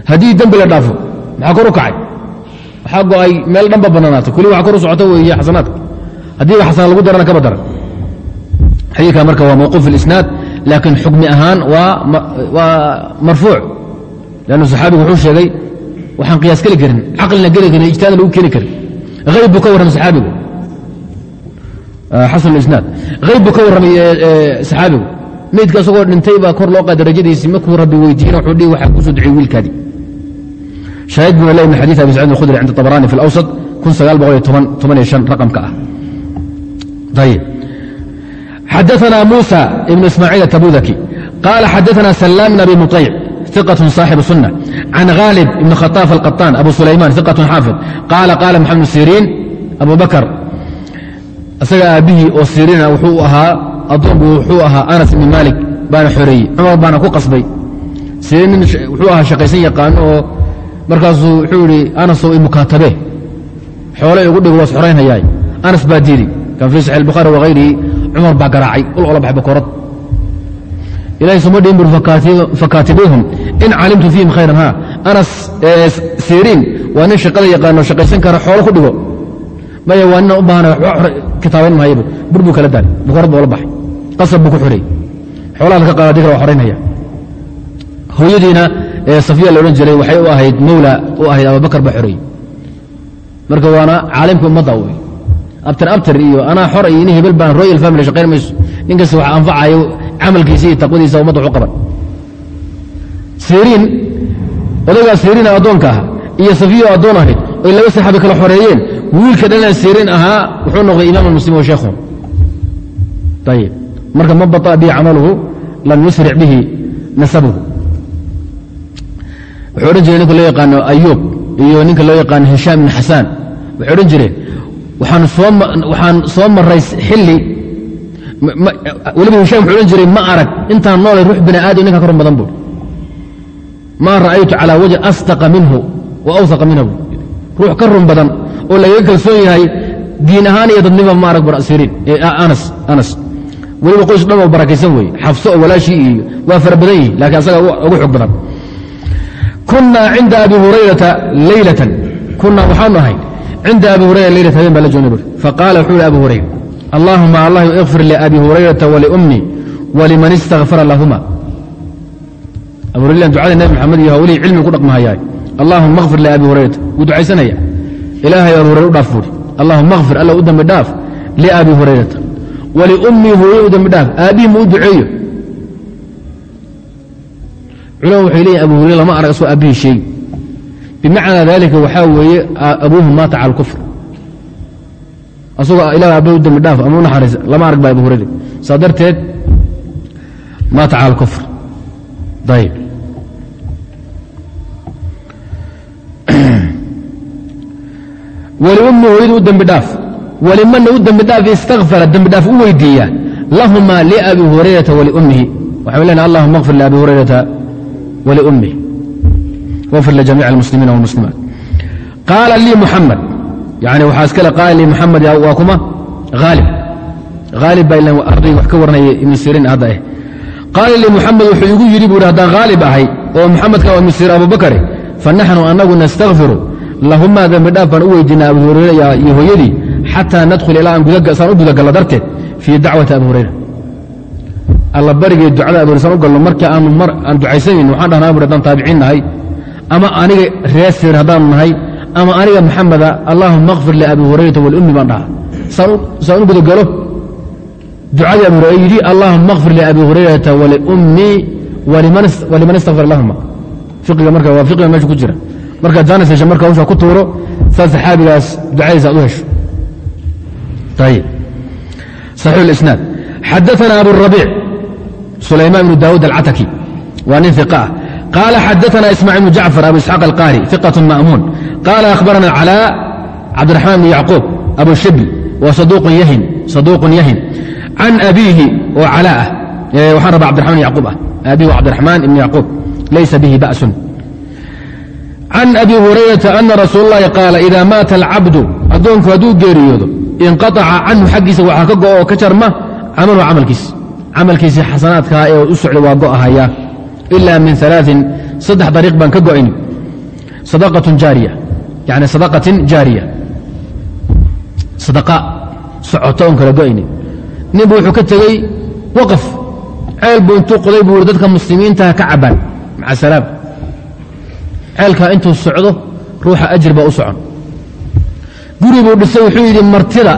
Haddii dembi la dhaafo maxaa kor u kacay? Waxaa go'ay meel dhanba banaanaatay kuli waxa kor u socota weeye xasanaadka. Haddiiba xasana lagu darana kaba daran xadiidka marka waa mawquuf اlisnaad laakiin xukmi ahaan waa marfuuc. Lannu saxaabigu wuxuu sheegay waxaan qiyaas geli karin caqlina geli karin ijtihaadna lagu keeni karin. Hayb buu ka warramay saxaabigu xasan isnaad hayb buu ka warramay saxaabigu meydka isagoo dhintay baa kor loo qaad darajadiisii markuu rabbi weydiiyena wuxuu dhihi waxaa kusoo duciyey wiilkaadii shaahid buna leh min xadiid abi sacid alkhudri cinda طabarani fi اlawsط raqamka ah ayb xadaثna muسى ibn ismaaciil atabudaki qaala xadaثna salaam bn abi muطayc ثقة صاaحب السنة عن غاaلب بن khطاف القطان أبو سليمان ثقة xاaفظ قاaل قاaل محمد سيrين أبو بكر isaga aabbihii oo sirina wuxuu ahaa addoonku wuxuu ahaa anas ibni maalik baana xoreeyey cumar baana ku qasbay. Sirin nin wuxuu ahaa shaqaysan yaqaano oo markaasuu wuxuu idhi anasow imukaatabe xoole igu dhigo waas xoraynhayaay anas baa diiday kan fii saxi bukhaari wakhayrihi cumar baa garaacay ul ola baxay bakoorad ilahay suma dhihin bur fakaatibuuhum in calimtu fiihim khayran ha anas siriin waa nin shaqada yaqaano shaqaysan kara xoolo ku dhigo maya waa waxba kitaabayn mahayaba bur kala daali bukorad buu la baxay. Qasab buu ku xorey xoolaha ka qaada dikra waa xoraynaya hooyadiina safiya la odhan jiray waxay u ahayd mawla u ahayd abubakar baa xoreeyey marka waana caalimka ummadda wey abtir abtir iyo anaa xor iyo ini hebel baan royal family shaqayn mayso. Ninkasta wax anfacayo camalkiisa iyo taqwadiisa ummadda waxu qaban. Siriin odaygaa siriina addoonka aha iyo safiyo addoon ahayd oy laba saxaabi kala xoreeyeen. Wiilka dhanna siriin ahaa wuxuu noqday imaam almuslim wa sheekhu. Ayib marka man baطa'a bihi camaluhu lam yusric bihi nasabuhu. Wuxuu odhan jiray ninka loo yaqaano ayuub iyo ninka loo yaqaano hishaam ibn xasaan. Waxay odhan jireen waxaan soo maray xilli weliba hishaam wuxuu odhan jiray ma arag intaan noolay ruux bini aadam ninka ka run badan buui ma ra'aytu calaa wajhi asdaqa minhu wa awhaqa minhu ruux ka run badan oo lagaga kalsoon yahay diin ahaan iyo dadnima ma arag siriin anas weliba qoys dhan oo barakaysan weeye xafso oo walaashii iyo waa fara badan yihi laakiin asaga ugu xoog badan. Kunaa cinda abi hurayrata leylatan kunaa waxaanu ahay cinda abi hurayra leylata habeen baa la joogna buri faqaala wuxuu ihi abu hurayra allaahuma allah ikfir liabi hurayrata waliummii waliman istakfara lahuma. Abu hurayra ducada nabi maxamed iyo hawlihii cilmi ku dhaqmahayaay allaahuma akfir liabi hurayrata. Wuu ducaysanaya. Ilaahay abu hurayra u dhaaf buuri. Allahuma akfir alla u dembi dhaaf liabi hurayrata. Waliummii hooye u dembi dhaaf. Aabbihii ma u duceeyo. Culama waxay leeyihiin abu hurayra lama arag asoo aabbihii sheegi bimacnaa dalika waxaa weeye abuuhu maata cala alkufr. Asagoo ilah aabbahi u dembi dhaaf ama u naxariisa lama arag ba abu hurayra. Saa darteed maata cala alkufr. Ayb waliummi hooyadu u dembi dhaaf walimana u dembi dhaaf istakfara dembi dhaaf u weydiiya lahuma liabi hurayrata waliummihi waxaan lena allahuma akfir liabi hurayrata waliummihi wafir ljamiic almuslimiina wاlmuslimaat qaala lii muxamed yani waxaa iskale qaala lii muxamed waa kuma haalib haalib baa ilan ardayga wax ka waranaya ibnu siriin hadda eh qaala lii muxamed wuxuu igu yidhi buu hi haddaan haalib ahay oo muxamedka ibnu siriin abubakare fanaxnu anagu nastakfiru lahumaa dembi dhaaf baan u weydiinaa abu hurayra iyo hooyadii xataa nadkhul ilaa saan u gudagallo darteed fii dacwati abi hurayra. Alla barigay ducada abu hurayra saan u galno markii aanu mar aan ducaysanayn waxaan dhahnaa bur haddaan taabiciin nahay ama aniga reer sir haddaanu nahay ama aniga maxameda allaahuma akfir liabi hurayrata walummi baan dhahaa. Saan u gudagalo ducadii abu hurera yidhi allahuma اkfir liabi hurayrata waliummii waliman istakfar lahuma. Iiga marka waa fiqiga meesha ku jira markaad jaanis hesha marka hawshaa ku tuuro saa saxaabigaas ducadiisa aad u hesho ayib صaxiix اlisnaad xadaثana abu الrabiic sulaymaan bnu daawuud alcataki waa nin iqa ah qaala xadaثana ismaaciil bnu jacfar abu isxaaq alqaari iqaة ma'muun qaala akhbarana calaa cabdiraxmaan bn yacquub abu shibl wa saduuqun yahin can abiihi oo calaa ah waxaan rabaa cabdiraxman yacquub ah abihi wa cabdiraxmaan ibn yacquub laysa bihi ba'sun can abi hurayrata ana rasuul اllahi qaala ida maata alcabdu addoonku hadduu geeriyoodo inqaaca canhu xaggiisa waxaa ka go'o oo ka jarma camalu camalkiis camalkiisii xasanaadkaa ee u socda waa go'ahaya ila min alaain saddex dariiq baan ka go'ayni sadaqatun jaariya yani sadaqatin jaariya sadaqa socoto oon kala go'ayni ninbu wuxuu ka tegey waqaf ceel buu intuu qoday buu yidhi dadka muslimiintaha ka cabbaan maca salaam ceelkaa intuu socdo ruuxa ajir baa u socon. Guri buu dhisay wuxuu yidhi martida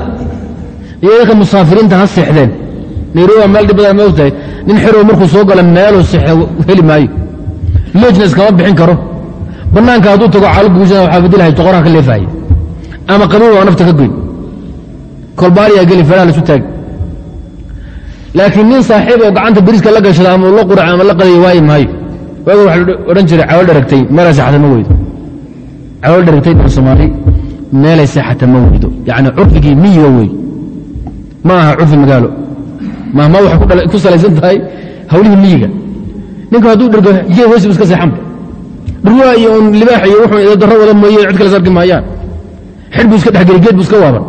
iyo dadka musaafiriinta ha seexdeen. Nairobi meel dhib badan ma ogtahay. Nin xerow markuu soo gala meeluu seexda heli maayo. Lojna iskama bixin karo. Bannaanka hadduu tago caalo guushada waxaa fadilahay toqoraha ka leefaaya ama qabiil waa nafta ka goyn. Kolbaariyaa geli faraha laisu taagi. Laakiin nin saaxiib oo gacanta beriska la gashada ama la qurac ama la qadaya waayi maayo waaga waxaa odhan jiray cawal dharagtay meelay seexata ma weydo. Cawal dharagtay bal soomaali meelay seexata ma weydo. Yacni curfigii miyiga wey ma aha curfi magaalo. Mahma waxay ku salaysan tahay hawlihii miyiga. Ninku hadduu dhergo geed hoosibu iska seexanba dhurwaa iyo un libaax iyo wuxuu darro wada mooye cid kale sarki maayaan. Xidh buu iska dhexgeli geed buu iska waaban.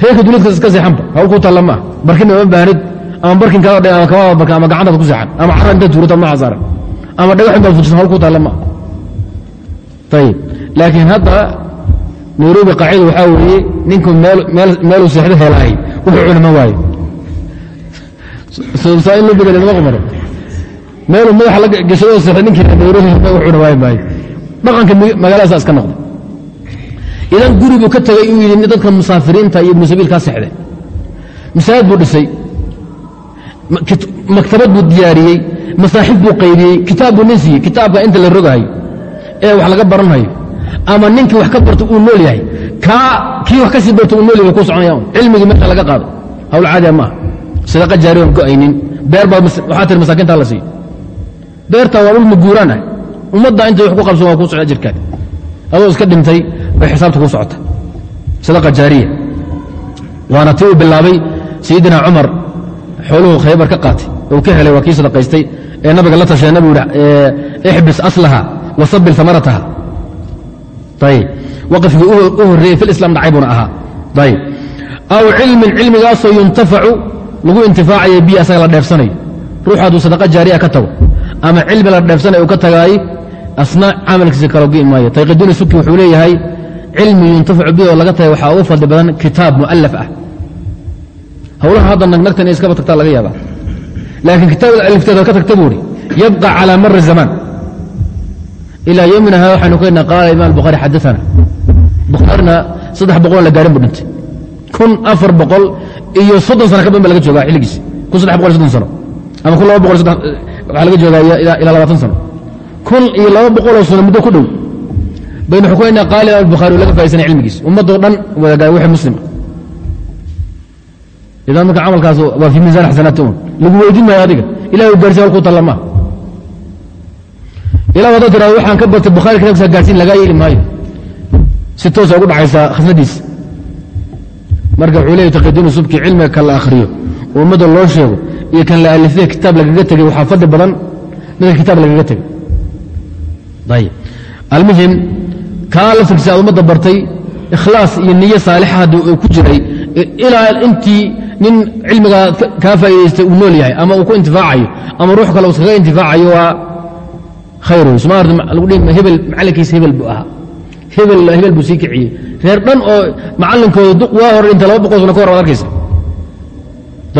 Reerka duliadkaas iska seexanba hawl kuu talla maaha barkin ma baanid ama barkin kaada dhe ama kabada barka ama gacantaad ku seexan ama carar intaad tuurata ma saaran ama dhagaxin baad fujisan hawl kuu taalla maaha ayib laakiin hadda nairobi qaacida waxaa weeye ninku meeluu seexdo helaay. Wuxuu cunama waayo. Saa in loo bedel lama qumaro meeluu madaxa la gashadoo seexday ninkii nairobi wuxuu cuna waayo maayo. Dhaqanka magaaladaasa iska noqday idan guri buu ka tegay uu yidhi dadka musaafiriinta iyo ibnu sabiil kaa seexdeen masaajid buu dhisay maktabad buu diyaariyey masaaxib buu qaybiyey kitaab buu nin siiyey kitaabka inta la rogahayo ee wax laga baranhayo. Ama ninkii wax ka barto uu nool yahay. Kii wax ka sii barto uu nool yahay ku soconaya. Cilmigii meesha laga qaado. Hawl caadiya maaha sadaqa jaari go'aynin beer baa waxaa tiri masaakiintaa la siiyo beertaa waa dhul maguuraan ah. Ummadda intay wax ku qabsan waa kuu socda jirkaad. Adoo iska dhintay bay xisaabta kuu socota. Sadaqa jaariya. Waana tii uu bilaabay sayidina cumar xooluhu khaybar ka qaatay uu ka helay waa kii sadaqaystay ee nabiga la tashee nabigu yidhi ixbis aslaha wasabil amarataha ayib waqafkii u horreeyey filislam dhacay buuna ahaa. Ayib aw cilmin cilmigaasoo yuntafacu lagu intifaacayo biyo asaga la dheefsanayo ruux hadduu sadaqa jaariya ka tago ama cilmi la dheefsanayo uu ka tagaay asna camalkiisa kalo gi maayo. Tayqiduuni suki wuxuu leeyahay cilmi yuntafacu bihi oo laga tagay waxaa ugu fadli badan kitaab mu'alaf ah hawlaha hadda nagnagta inay iskaba tagtaa laga yaabaa. Laakiin kitaabda alifteeda ka tagta buuhi yabqa calaa mari zamaan ilaa yomina hada waxaynu ka qaala imaam bukhaari xadaana bukhaarina saddex boqoloo la gaarin buu dhintay. Kun afar boqol iyo soddon sana ka badan ba laga joogaa xilligiisi kun saddex boqol iyo soddon sano. Ama kun laba boqol waxaa laga joogaa ilaa labaatan sano. Kun iyo laba boqoloo sano muddo ku dhow. Baynu xukumaynaa qaala imaam bukhaari laga faa'isanay cilmigiis. Ummaddoo dhan wadagaa wixii muslima idan marka camalkaas waa fii miisaan xasanaati un lagu weydin maayo adiga ilahay u gaarsiy halkuu talla maaha ilaa wada tirado waxaan ka bartay bukhari kitabkiisa gaarsiin lagaa yeeli maayo si toosa ugu dhacaysaa khasnadiisa marka wuxuu leeyahy taqidiinu subki cilmiga kan akhriyo ummadda loo sheego iyo kan la alifee kitaab lagaga tegey waxaa fadli badan midka kitaab lagaga tegey ayib almuhim kaa laftirkiisa aad ummadda bartay ikhlaas iyo niyo saalixa haddii ku jiray ilaa intii nin cilmigaa kaa faa'idaystay uu nool yahay ama uu ku intifaacayo ama ruux kale iskaga intifaacayo waa khayr wey dhihi hebel buu ahaa. Hebel hebel buu sii kiciyey. Reer dhan oo macallinkooda waa hor inta laba boqol sano ka hor waad arkaysa.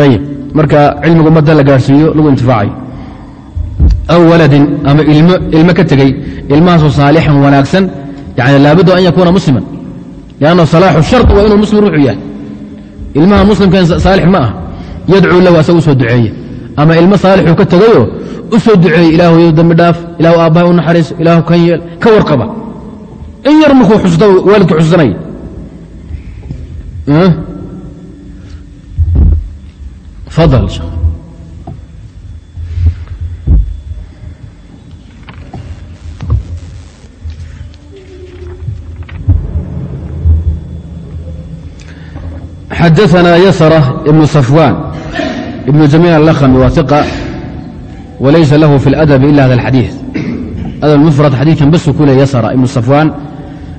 Ayib marka cilmiga ummadda la gaarhsiiyo lagu intifaacayo. Aw waladin ama ilmo ilmo ka tegey ilmahaasoo saalixan wanaagsan yani laabudda an yakuuna musliman. Lianna salaaxu shart waa inuu muslim ruuxu yahay ilmaha muslimkan saalix ma ah yadcuu lahu asaga u soo duceeye. Ama ilmo saalixuu ka tegayoo u soo duceeye. Ilaahu yow dambi dhaaf ilaahu aabbahay u naxariiso ilaahu kan yeel ka warqaba in yar markuu xusuusta waalidku xusuusanaya fadal xadaثna ysرة بن صفوان بن جميل الأkhمي waa ثقة walaysa lahu في الأdب إلا hada الxadيiث adب mfrad xadiiثkan basu ku leh ysرة iبن صفوان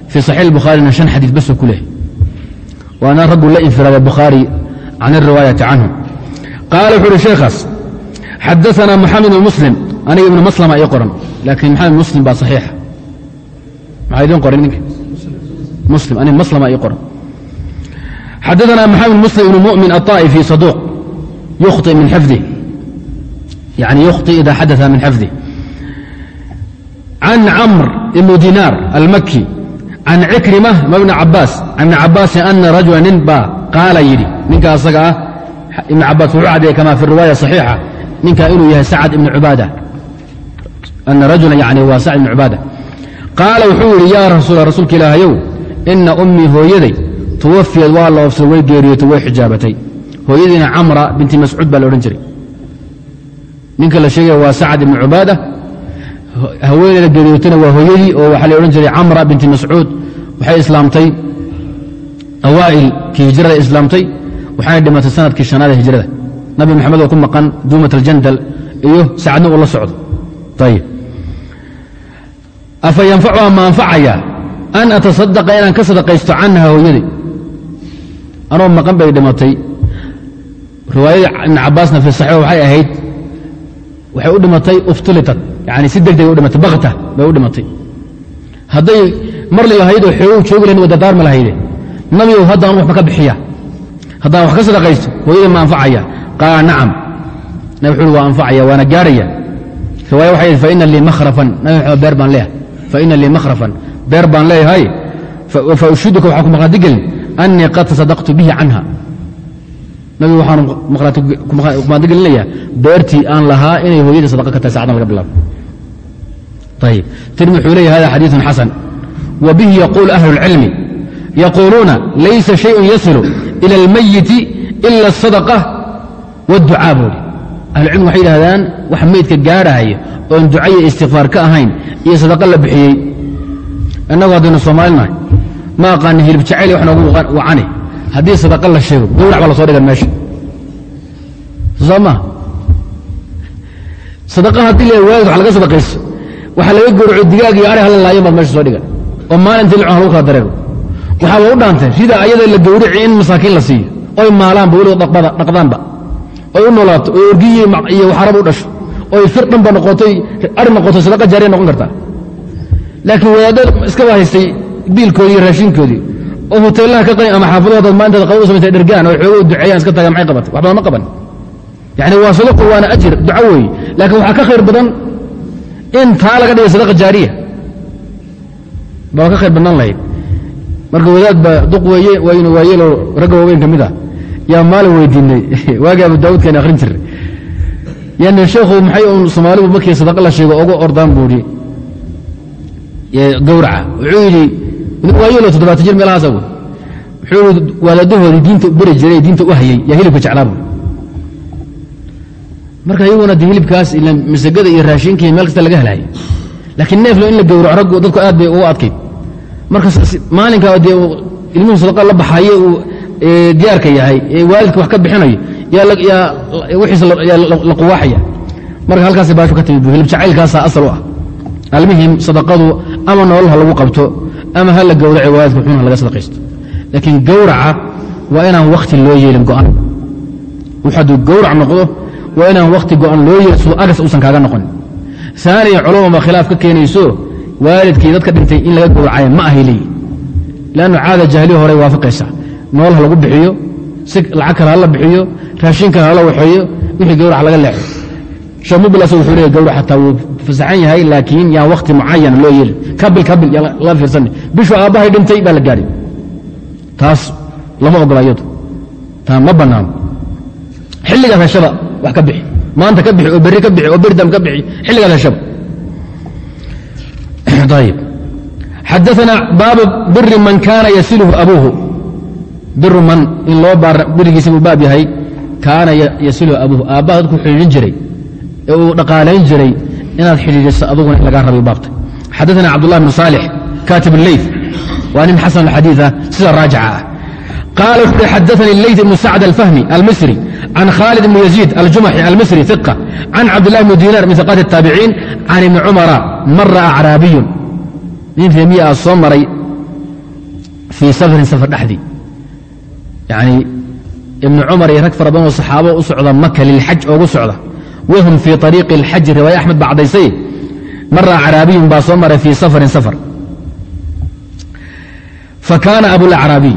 fي صaحيح الbخhaaريna شaن xadيiث basu ku leh waana raggu la infiraada bukhaarي can الriwaayaةi canhu qaala wuxu uhi sheekhaas xadaثna mxamed بن msلم aniga ibn maslma ii qoran laakiin maxamed muslim baa صaxiixa maxaa idin qoran ninka muslim aniga maslma ii qoran xadaana maxamed muslim ibn mumin aaa'ifi saduuq yukhti min xifdih yani yukhti ida xadaa min xifdih can camr ibnu dinaar almaki can cikrima mabni cabaas can ibni ana rajula nin baa qaala yidhi ninka asaga ah ibn cabaas wuxuu cadeeye kama fi riwaaya صaxiixa ninka inuu yahay sacad ibni cubaada ana rajula yani waa sacad ibn cubaada qaala wuxuu yidhi yaa rasuul rasuulka ilaahayow ina ummii hooyaday tuwafiyad waa la oofsada way geeriyootay way xijaabatay hooyadiina camra binti mascuud baa la odhan jiray ninka la sheegaya waa sacad ibn cubaada haweeneyda geeriyootayna waa hooyadii oo waxaa la odhan jiray camra binti mascuud waxay islaamtay awaa'ilkii hijrada islaamtay waxayna dhimatay sannadkii shanaada hijrada nabi maxamed oo ku maqan duumat aljandal iyo sacadna uu la socdo ayib afa yanfacuha ma an atasadaqa inaan ka sadaqaysto canha hooyaday anoo maqan bay dhimatay. Riwaayada ibn cabaasna fi saxiix waxay ahayd waxay u dhimatay uftulitat yani si degdegay u dhimatay bakta bay u dhimatay. Hadday marli lahayd oo xoogow joogi lahayd wadadaarma lahayde. Nabigow haddaan waxba ka bixiya. Haddaan wax ka sadaqaysto hooyadii ma anfacaya qaala nacam. Nabi wuxu uhi waa anfacaya waana gaarhaya riwaaya waxay ahayd faina lii makhrafan. Nabi maxamed beer baan leeyahay. Faina lii makhrafan. Beer baan leeyahay. Fa ushiduka waxaan ku maqlaati gelin annii qad tasadaqtu bihi canha nabigu waxaanu kumaadi gelinaya beertii aan lahaa inay hooyadii sadaqa ka tahay sacdan laga bilaabo ayib tirmi wuxuu leeyahy hada xadiiثun xasan wa bihi yaquulu ahlu اlcilmi yaquuluuna laysa shayءun yasilu ilى اlmayiti ila الsadaqة wاdducaa buuri ahlucilmigu waxay yidhahdaan wax meydka gaarhaya oon ducaya istikfaar ka ahayn iyo sadaqa la bixiyey innagu haddaynu soomaalinahay ma aqaani hilib jacayl wax noogu wacane haddii sadaqa la sheego gowrac baa la soo dhigan meesha. Soo maa sadaqa haddii la waalid laga sadaqayso waxaa laga gowraco digaag iyo ari hala laayan baad meesha soo dhigan oo maalintii lacon lagu kala dareero waxaa waa u dhaantay sida ayada la gowrici in masaakiin la siiyo. Oy maalaanba weliba dhaqdaanba oy u noolaato oy orgiyi iyo waxarab u dhasho. Oy fir dhanba noqotoy ari noqoto sadaqa jaariya noqon kartaa. Laakiin wadaadda iskaba haystay biilkoodii iyo raashinkoodii. Oo hoteellaha ka qayn ama xaafadahoodaad maalintaad qaba u samaysay dhergaan oo xoogo u duceeyaan iska tagaan maxay qabatay waxbadan ma qaban. Yacni waa sadaqo waana ajir duco weeye. Laakiin waxaa ka khayr badan in taa laga dhigay sadaqa jaariya. Baa ka khayr badnaan lahayd. Marka wadaad ba duq weeye waynu waayeelo ragga waaweyn ka mid ah. Yaa maalin weydiinay? Waagii abu daawuudkaan akhrin jiray. Yani sheekhu maxay uun soomaalidu markii sadaqa la sheego oga ordaan buuhi gawraca. Wuxuu yidhi waayeelo toddobaatan jir yidhi wadaadahoodii diinta beri jiray diinta u hayay yaa hilibka jeclaa buui marka iyaguna de hilibkaas ila masagada iyo raashinkii meel kasta laga helaya laakiin neeflo in la gowraco raggu dadku aad bay ugu adkayd marka maalinka dee ilmuhu sadaqa la baxaye uu diyaarka yahay ee waalidka wax ka bixinayo yaa wixiis la quwaaxaya. Marka halkaas baashu ka timid bu hilib jacaylkaasaa asal u ah. Almuhim sadaqadu ama nolol ha lagu qabto ama ha la gowrace waalidka xun ha laga sadaqaysto. Laakiin gowraca waa inaan wakhti loo yeelin go'an. Hadduu gowrac noqdo waa inaan wakhti go'an loo yeelin siduu agas uusan kaaga noqon. Aaniya culuma ba khilaaf ka keenayso waalidkii dadka dhintay in laga gowracaya ma ahay leeyihi lannu caada jahliya horey waafaqaysa. Nool ha lagu bixiyo si lacag kale hala bixiyo raashin kale hala waxeeyo wixii gowrac laga leexo sheekh mubilas wuxuu leeya gowrac xataa wuu fasaxan yahay laakiin yaan wakhti mucayan loo yeelin kabil kabil yaa laga fiirsanay bishu aabbahay dhintay baa la gaadhay taas lama ogola iyadu. Taa ma bannaano xilligaad heshaba wax ka bixi. Maanta ka bixi oo berri ka bixi oo berdam ka bixi xilligaad heshaba ayb xadaana baabu biri man kaana yasilhu abuuhu. Biru man in loo birigiisa buu baab yahay kaana yasilhu abuuhu. Aabbaha dadku xidhiidhin jiray ee uu dhaqaalayn jiray inaad xidhiidhiso aduguna in lagaa rabay baabta xadaana cabdullah bn saalix katib اleyth waa nin xasan xadiiثa sida raajica ah qaala wuxu uhi xadaanii leyth ibnu sacd alfahmi almisri can khaalid ibn yaziid aljumaxi almisri iqa can cabdillahi bni dinar min iqaati الtaabiciin can ibni cumara mara acraabiyun nin reemiya ah soo maray fii safarin safar dhexdii yani ibnu cumar iyo rag fara badan oo saxaabo u socda maka lilxaj oogu socda wahum fii ariiqi اlxaji riwaaya axmed baa caddaysay mara acraabiyun baa soo maray fii safarin safar fakaana abulacraabiy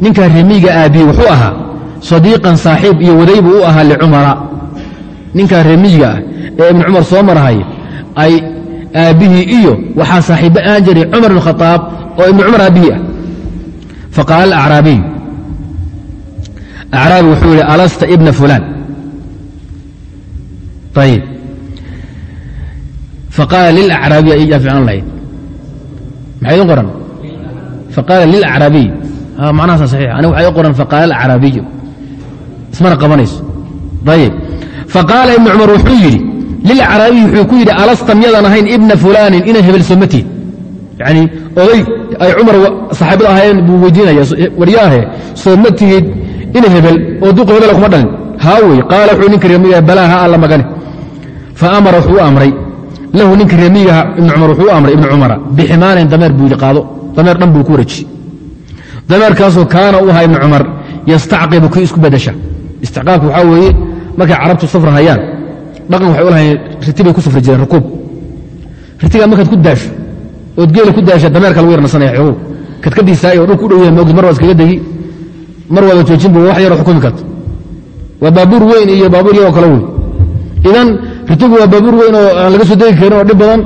ninkaa reemiyiga aabiye wuxuu ahaa sadiiqan saaxiib iyo waday buu u ahaa licumara ninkaa reemiyiga ah ee ibnu cumar soo marahay ay aabbihii iyo waxaa saaxiibbo aan jiray cumar bn khaaab oo ibnu cumar aabbihii ah faqaala alacraabiy acraabi wuxuu yihi alasta ibna fulaan ayib faqaala lilacraabiy ay yaa fiicnan lahayd maxay idin qoran faqaala lilacraabiy macnahaasa saxiix aniga waxaa ii qoran faqaala alacraabiyu ismana qabanayso ayib faqaala ibnu cumar wuxuu yidhi lilacraabiyi wuxuu ku yidhi alasta miyadan ahayn ibna fulaanin inay hebel somatid yani oday ay cumar saxaabada ahaayeen buu weydiinaya waryaahe soo ma tihid ina hebel oo duqu hebela kuma dhalin haa wey qaala wuxuu ninka reemiga balaa ha alla magane fa amara wuxuu amray. Lahu ninka reemigaha ibnu cumar wuxuu amray ibnu cumara biximaanin dameer buu yidhi qaado. Dameer dhan buu ku wareeji dameerkaasoo kaana u ahaa ibnu cumar yastacqibu kii isku bedasha istiqaabku waxaa weeye markay carabtu safra hayaan dhaqan waxay u lahayn riti bay ku safri jireen rukuub. Ritigaa markaad ku daasho ood geela ku daasha dameerka lagu yarnasanaya xogow kadkadiisaay oo dhulku u dhow yahay moogdi mar waa iskaga degi mar waaba joojin bu wax yaroo xukumi karta waa baabuur weyn iyo baabuur kale wey idan ritigu waa baabuur weyn oo aan laga soo degi karin oo dhib badan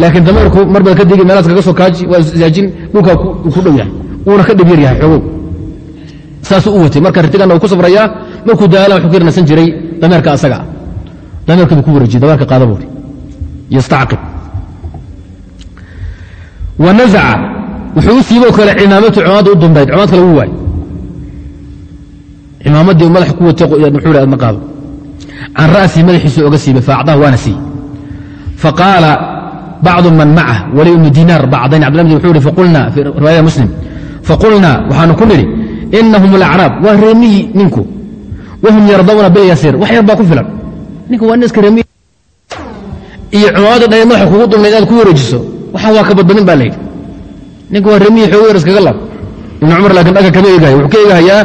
laakiin dameerku mar baad ka degi meelaad kaga soo kaaji waa isaajin dhulkaa ku dhow yahay uuna ka dhib yar yahay xogow. Saasuu u watay. Marka ritiganna uu ku safrayaa markuu daalan wuxuu ka yarnasan jiray dameerka asaga. Dameerka buu ku wareejiyey dameerka qaada buuri yastacqib. Wa nazaca. Wuxuu u siiboo kale cimaamatu cimaamada u dumbayd cimaamad kale wuu waay cimaamaddii madax ku watay adna qaado. Can ra'sii madaxiisu oga siibay faacdahu waana siiyey faqaala bacdu man macah wali ibnu dinaar bacdayn. Cabdillah md wuxuu ihi faqulna fi riwaayada muslim. Faqulnaa waxaanu ku nidhi inahum alacraab waa reemiyi ninku. Wahum yardawna bilyasiir wax yar baa ku filan. Ninka waa niska reemiyi iyo cimaamada dhae madaxa kugu dumnayd inaad ku wareejiso waxaa waa ka badbanin baa layidhi ninka waa reemiyi xoogo yar iskaga laab. Ibnu cumar laakiin dhagga kama eegahaya wuxuu ka eegahayaa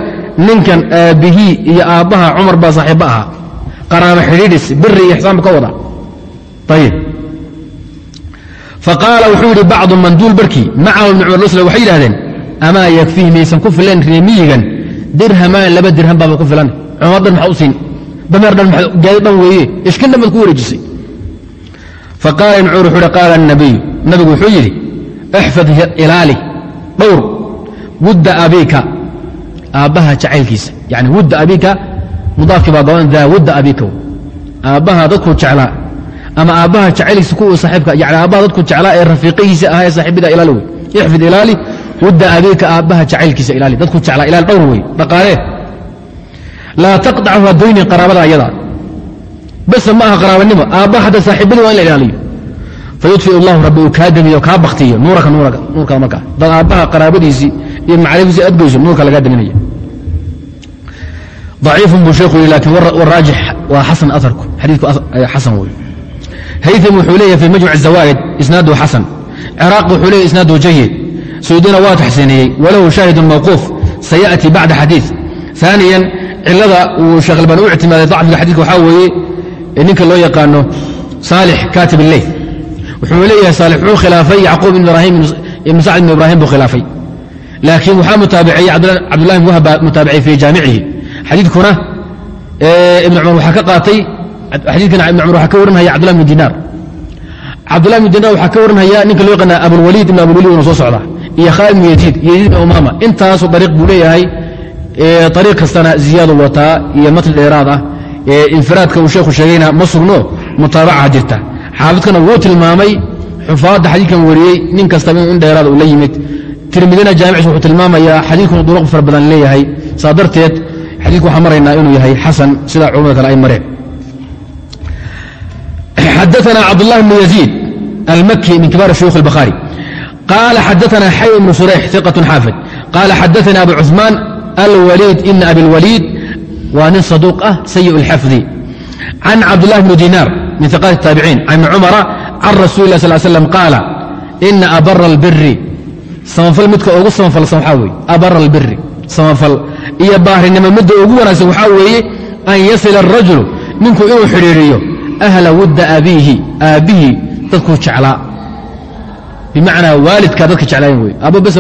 ninkan aabbihii iyo aabbaha cumar baa saaxiibba ahaa. Qaraaba xidhiidhis biri iyo ixsaanba ka wada. Ayib faqaala wuxuu yidhi bacdu manduul barkii macahu ibnu cumar losla waxay yidhahdeen amaa yakfiihi maysan ku filan reemiyigan dirhamaan laba dirham baaba ku filan. Cumar dhan maxaa u siin? Dameer dhan gaadi dhan weeye. Ishkin dhan baad ku wareejisay. Faqaala ibnu cumar wuxuu hi qaala الnabiyu nabigu wuxuu yidhi ixfad ilaali dhowr wudda abiika aabbaha jacaylkiisa yani wudda abiika mudaafkii baa goban daa wudda abiika aabbaha dadku jeclaa ama aabbaha jacaylkiisa kuwa saaxiibka yani aabbaha dadku jeclaa ee rafiiqihiisa ahaa ee saaxiibada ilaali wey. Ixfid ilaali wudda abiika aabbaha jacaylkiisa ilaali. Dadku jeclaa ilaali dhowr wey. Dhaqaalee laa taqdachu hadoynin qaraabada ayada base ma aha qaraabanimo aabbaha hadda saaxiibadii waa in la ilaaliyo. Fayudfi allahu rabbi uu kaa demiyo kaa baktiyo nuuraka nuurkaada markaa. Dad aabbaha qaraabadiisii iyo macaridiisa aad goyso nuurka laga daminaya aciifun buu sheekhu yidhi laakiin waraajix waa xasan aarku xadiiku xasan wey hayam wuxuu leeyahay fi majmuc zawaa'id isnaadu xasan. Ciraaq wuxuu leeyahy isnaadu jayid suyuudina waa taxsiineeyey walahu shaahidun mawquuf sayaأti bacda xadiid aaniyan cilada uu sheekh u ictimaaday dacfiga xadidka waxaa weeye ninka loo yaqaano saalix katib iley wuxuu leeyahay saalix wuxuu khilaafay yacquub ibn ibrahim ibn sacd ibn ibraahim buu khilaafay laakiin waxaa mutaabiciyey cabdullahi ibn wahab baa mutaabiciyey fii jaamicihi xadiidkuna ibn cumar waxaa ka qaatay xadiidkana ibn cumar waxaa ka warinhaya cabdullah ibn dinaar cabdullah ibn dinaar waxaa ka warinhaya ninka loo yaqaana abulwaliid ibn abulwaliid una soo socda iyo khaalid ibn yaziid yaziid ibn umaama intaasoo dariiq buu leeyahay ariiq kastana ziyaadu wataa iyo matn dheeraad ah infiraadka uu sheekhu sheegayna ma sugno mutaabaca jirta xaafidkana wuu tilmaamay xufaadda xadiidkan wariyey nin kastaba in dheeraada uu la yimid tirmidina jaamicis wuxuu tilmaamayaa xadiidkunu duruq fara badan leeyahay saa darteed xadiidku waxaan maraynaa inuu yahay xasan sidaa culamada kale ay mareen xadaana cabdالlah bn yaziid almaki min kibaar shuyuukh الbakhaari qaala xadaana xay bnu surayx iqaة xaafid qaala xadaana abu cuثmaan alwaliid ibn abi اlwaliid waa nin saduuq ah sayi اlxafdi can cabdالlah bni dinaar min iqaati الtaabiciin can ibni cumara can rasuuli lah sal slam qaala ina abara اlbiri samafal midka ugu samaalsan waxaa weye abar albiri samafal iyo baarinimo midda ugu wanaagsan waxaa weeye an yasila arajulu ninku inuu xidhiidriyo ahla wudda abiihi aabihii dadkuu jeclaa. Bimacnaa waalidkaa dadka jeclaayeen wey aabo bes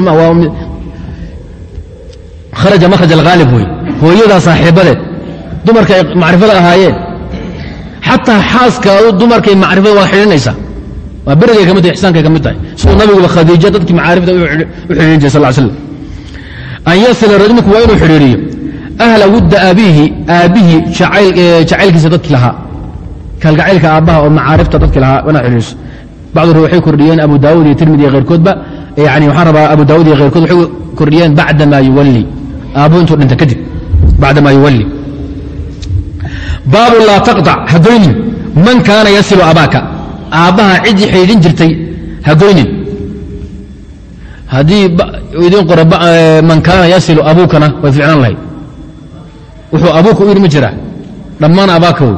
kharaja makhraj alkhaalib wey hooyadaa saaxiibadeed dumarka dumarkay macrifada ahaayeen. Xataa xaaskaadu dumarkay macrifada waad xidhinaysaa waa berigay ka mid tahay ixsaankay ka mid tahay. Siduu nabiguba khadiija dadkii macaarifta u xidhiirin jiray sal slam an yasila rajulku waa inuu xidhiiriyo. Ahla wudda abiihi aabbihii jacaylkiisa dadkii lahaa. Kalgacaylka aabbaha oo macaarifta dadkii lahaa inaad xidhiiriso. Bacdu waxay kordhiyeen abu daawud iyo tirmidi iyo khayrkoodba yani waxaan rabaa abu daawud iyo khayrkood waxay kordhiyeen bacda maa yuwalli. Aabbu intuu dhinta kadib bacda maa yuwalli. Baabu laa taqطac hagoynin man kaana yasilu abaaka aabbaha ciddii xidhiidhin jirtay hagoynin haddii idin qoro man kaana yasilu abuukana way ficnaan lahayd. Wuxuu abuuka u yidhi ma jiraa? Dhammaan abaaka wey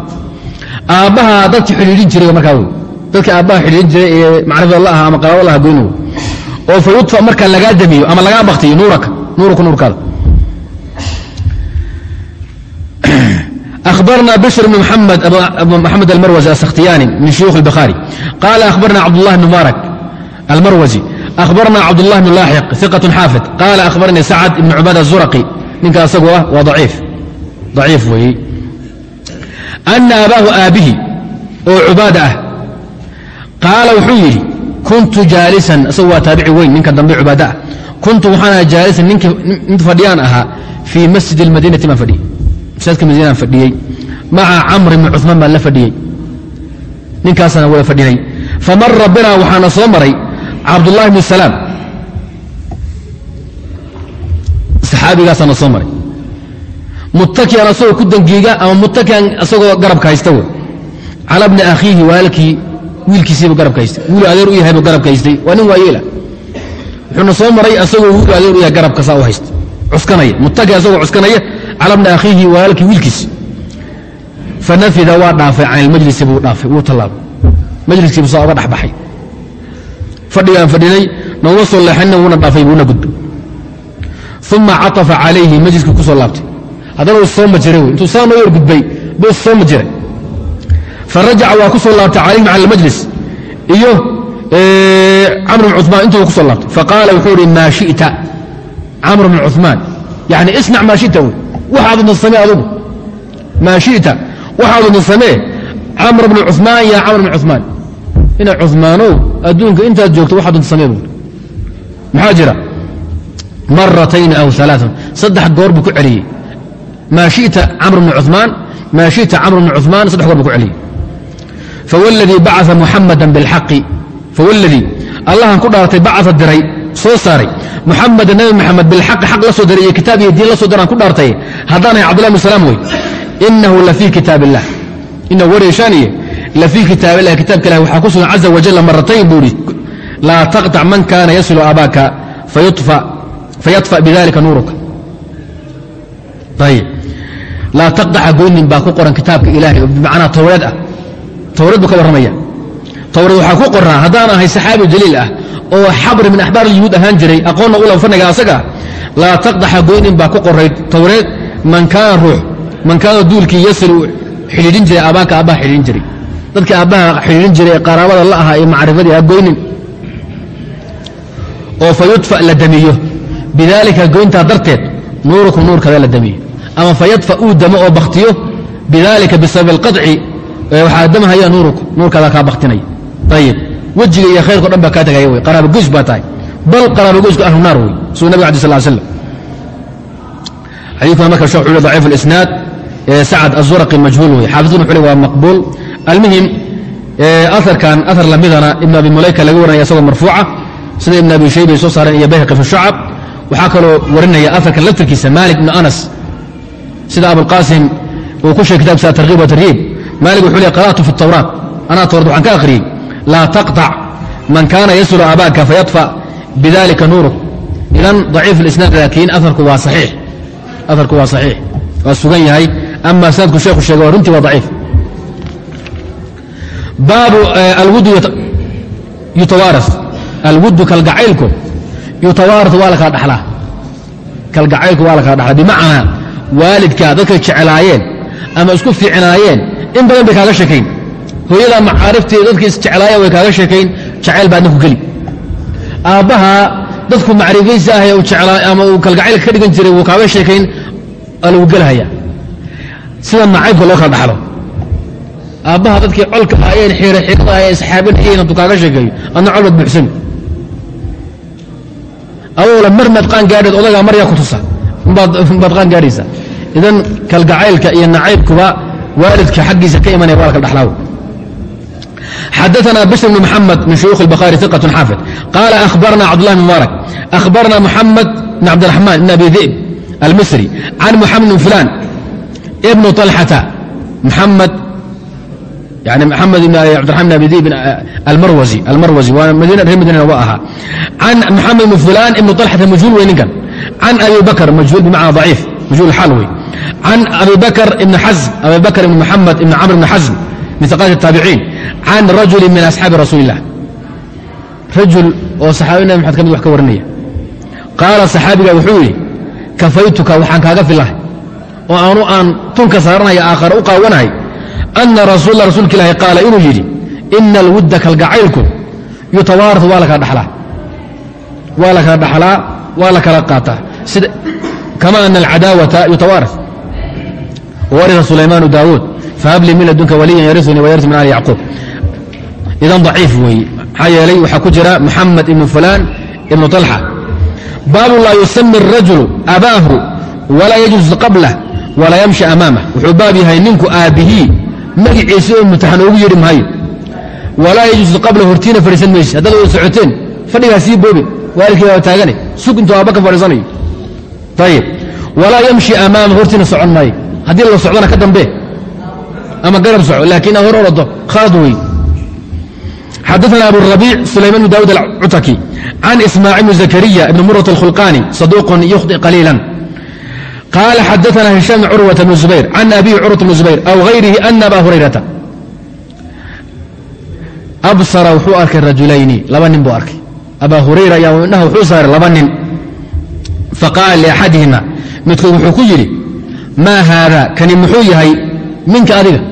aabbaha dadki xidhiidhin jiray markaa wey dadka aabbaha xidhiidhin jiray ee macrifada la aha ama qaraabo la hagoyni wey oo fa marka lagaa damiyo ama lagaa baktiyo nuuraka nuuraka nuurkaada أخبرنا بشر بن محمد أبو محمد المروزي السختياني من شيوخ البخاري قال أخبرنا عبد الله بن مبارك المروزي أخبرنا عبد الله بن لاحق ثقة حافظ قال أخبرني سعد بن عبادة الزرقي منك أسقوه وضعيف ضعيف وهي أن أباه آبه وعبادة قال وحيري كنت جالسا سوى تابعي وين منك دنبي عبادة كنت وحانا جالسا منك فديان أها في مسجد المدينة ما فدي masaajidka madiinaan fadhiyey. Maca camr ibni cuثmaan baan la fadhiyey. Ninkaasana wada fadhinay. Famara binaa waxaana soo maray cabdullahi bnu salaam. Saxaabigaasaana soo maray. Muttakian asagoo ku dangiiga ama muttakian asagoo garabka haysta wey. Cala bni akhiihi walaalkii wiilkiisiibu garabka haystay wiil adeer u yahaybu garabka haystay waa nin waayeela. Wuxuuna soo maray asagoo wiil adeer u yahay garabka saa u haysta cuskanaya. Muttaki asagoo cuskanaya cala bni akhiihi walaalkii wiilkiisi. Fanafida waa dhaafay can ilmajlisi buu dhaafay wuu tallaabay. Majliskiibu saa uga dhexbaxay. Fadhigaan fadhinay nooma soo leexanina wuuna dhaafay buuna gudbay uma catafa calayhi majliskii ku soo laabtay. Haddana uu soo majiray wey intuu saa noo yar gudbay buu soo majiray. Farajaca waa ku soo laabtay calayhim cala almajlis iyo camr bn cuثmaan intuuba ku soo laabtay. Faqaala wuxuu ihi maa shi'ta? Camr bn cuثmaan yani isnac maa shita wey. Waxaadna same adugu. Maa shita. Waxaadna samee camr bni cumaan ya camr bni cumaan ina cumaanow adduunka intaad joogto waxaadna samee buui maxaa jira? Maratayn aw alaaan saddex goor buu ku celiyey. Maa hita camr bni cumaan maa hita camr bni cumaan saddex goor buu ku celiyey. Fawladii bacaa muxamada bilxaqi fawladii allahan ku dhaartay bacaa diray soo saaray. Muxameda nabi maxamed bilxaqi xaq la soo diray iyo kitaab iyo diin la soo diraan ku dhaartay. Haddaanay cabdullah bn salaam wey inahu lafii kitaab illah inahu wareeshaaniye lafii kitaab illahi kitaabka ilahi waxaa ku sugan caza wajalla maratayn buu ihi laa taqطac man kaana yasilu abaaka fayadfa bidalika nuuruka ayib laa taqطaca goynin baa ku qoran kitaabka ilahay oo bimacnaa towreed ah. Towreed buu ka warramaya towreed waxaa ku qoraa haddaan ahay saxaabi jaliil ah oo xabri min axbaar yuhuud ahaan jiray aqoonna ula fanniga asaga laa taqdaxa goynin baa ku qorayd towreed man kaana ruux man kaana duulkii yasilu xidhiidhin jiray aabbaaka aabbaha xidhiidhin jiray. Dadkii aabbaha xidhiidhin jiray ee qaraabada la ahaa ee macrifadii ha goynin oo fa la damiyo. Bidaalika goyntaa darteed nuurukum nuurkada la damiyo. Ama fa uu damo oo bakhtiyo bidaalika bisababi alqaطci waxaa damahaya nuurukum nuurkaada kaa bakhtinaya ayib wejiga iyo khayrko dhan baa kaa tagaya wey qaraabogoys baa tahay bal qaraabogoysku ahlu naar wey suu nabig alay sal slam xadiikuna marka shekh wuxu ضaciif اlisnaad sacad azuraqi majhuul wey xaafidkuna wuxu le waa maqbuul almuhim aarkan aar lamidana ibn abi mulayka laga warinaya isagoo marfuuca sida ibn abi shaybay soo saareen iyo bayhaqi fi shucab waxaa kaloo warinaya aarkan laftirkiisa malik ibn anas sida abulqaasim uu ku sheeg kitabkiisa atarhiib watarhiib malik wuxuu le qara'tu fi الtawraat anaa tawrat waxaan ka akhriyey laa taqطac man kaana yaslu abaaka fayadfa bidalika nuuruk idan daciif اlisnaad laakiin aarku waa aiix aarku waa saxiix waa sugan yahay ama snaadku sheekhu sheegay waa runtii waa daciif baabu alwudu yutawaaras alwuddu kalgacaylku yutawaaras waa la kala kalgacaylku waa la kala bimacnaa waalidkaa dadkay jeclaayeen ama isku fiicnaayeen in badan bay kaaga shakayn hooyada macaarifteeda dadkii isjeclaayeen way kaaga sheekayn jacayl baa adninku geli. Aabbaha dadku macrifaysa ah uu jeclaa ama uu kalgacaylka ka dhigan jiray wuu kaaga sheekayn lagu gelhaya sida nacaybka loo kala dhaxlo. Aabbaha dadkii colka ahaayeen xiirxiirada ahaye isxaabinayeen hadduu kaaga sheekeeyo adna col baad buuxsami. Adoola mar maad qaan gaadheed odagaa maryaa ku tusa. Baad qaan gaadhaysa. Idan kalgacaylka iyo nacaybkuba waalidka xaggiisa ka imanaya waa la kala dhaxlaawo xadaثna bشر بن محمد من شhيوخ البخاري ثقة xاaفظ قال أخبرنا cبدالله بن مبارك أخبرنا محمد بن عبدالرحمن بن أبي ذئب المصري عن محمد بن فلان بن طلحة محمد يعني محمد بن عبدالرحمن بن أبي ذئب المروزي المروزي ومدينة reer mdينة wa ahaa عن محمد بن فلان بن طلحة مجهول wey ninkan عن أبي بكر مجهول بمعنى ضعيف مجهول الحال wey عن أبي بكر بن حزم أبي بكر بن محمد بن عمرو بن حزم من ثقات التابعين can rajuli min asxaabi rasuuli illah rajul oo saxaabi nabi maxamed ka mid wax ka warinaya qaala saxaabiga wuxuu yidhi kafaytuka waxaan kaaga filahay oo aanu aan tunka saaranaya aakhare u qaawanahay ana rasuula rasuulka ilaahi qaala inuu yidhi ina alwudda kalgacaylku yutawaarat waa la kala dhaxlaa waa la kala dhaxlaa waa la kala qaataa sida kama ana alcadaawata yutawaarat warisa sulaymaanu daawuud fahablii min ladunka waliyan yarisuni wayarisu min ali yacquub idan daciif weeye maxaa yeelay waxaa ku jira muxamed ibnu fulaan ibnu طalxa baabu laa yusami الrajulu abaahu walaa yajlis qablah walaa yamshi amaamah wuxuu baab yahay ninku aabbihii magiciisi oo mutaxan ugu yidhi maayo walaa yajlis qabla hortiina fadhiisan mayse haddaad wada socoteen fadhigaa sii boobe waalidkii baa taagane sug intuu aabba ka fadhiisanayo ayib walaa yamshi amaamah hortiina socon maayo haddii la socdana ka dambe ama garab soco laakiin hor orado khalad wey xadaana abu rabiic sulayman bn daawud alcutaki can ismaaciil bn zakariya ibn murat alkhulqaani saduuqun yukhdi qaliila qaala xadaana hishaam curwata bn zubayr can abihi curwata bn zubayr aw hayrihi ana aba hurayrata. Absara wuxuu arkay rajulayni laba nin buu arkay. Abaa hurayra ayaa indhaha wuxuu saaray laba nin. Faqaala liaxadihima midkood wuxuu ku yidhi maa haada kani muxuu yahay minka adiga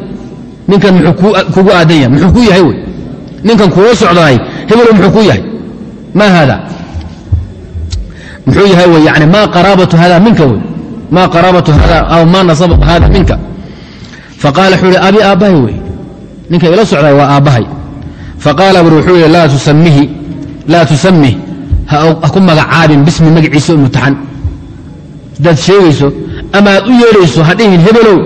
ninkan muxuu kugu aadan yahay muxuu ku yahay wey ninkan kuula socdaay hebelo muxuu ku yahay. Maa haada muxuu yahay wey yani maa qaraabatu hada minka wey maa qaraabatu hada aw maa nasabatu hada minka? Faqaala wuxuu ihi abi aabbahay wey ninka ila socdaay waa aabbahay faqaala bur wuxuu yihi laa tusamih ha ku magacaabin bismi magaciisa mutaxan. Haddaad sheegayso ama u yeedhayso ha dhihin hebelow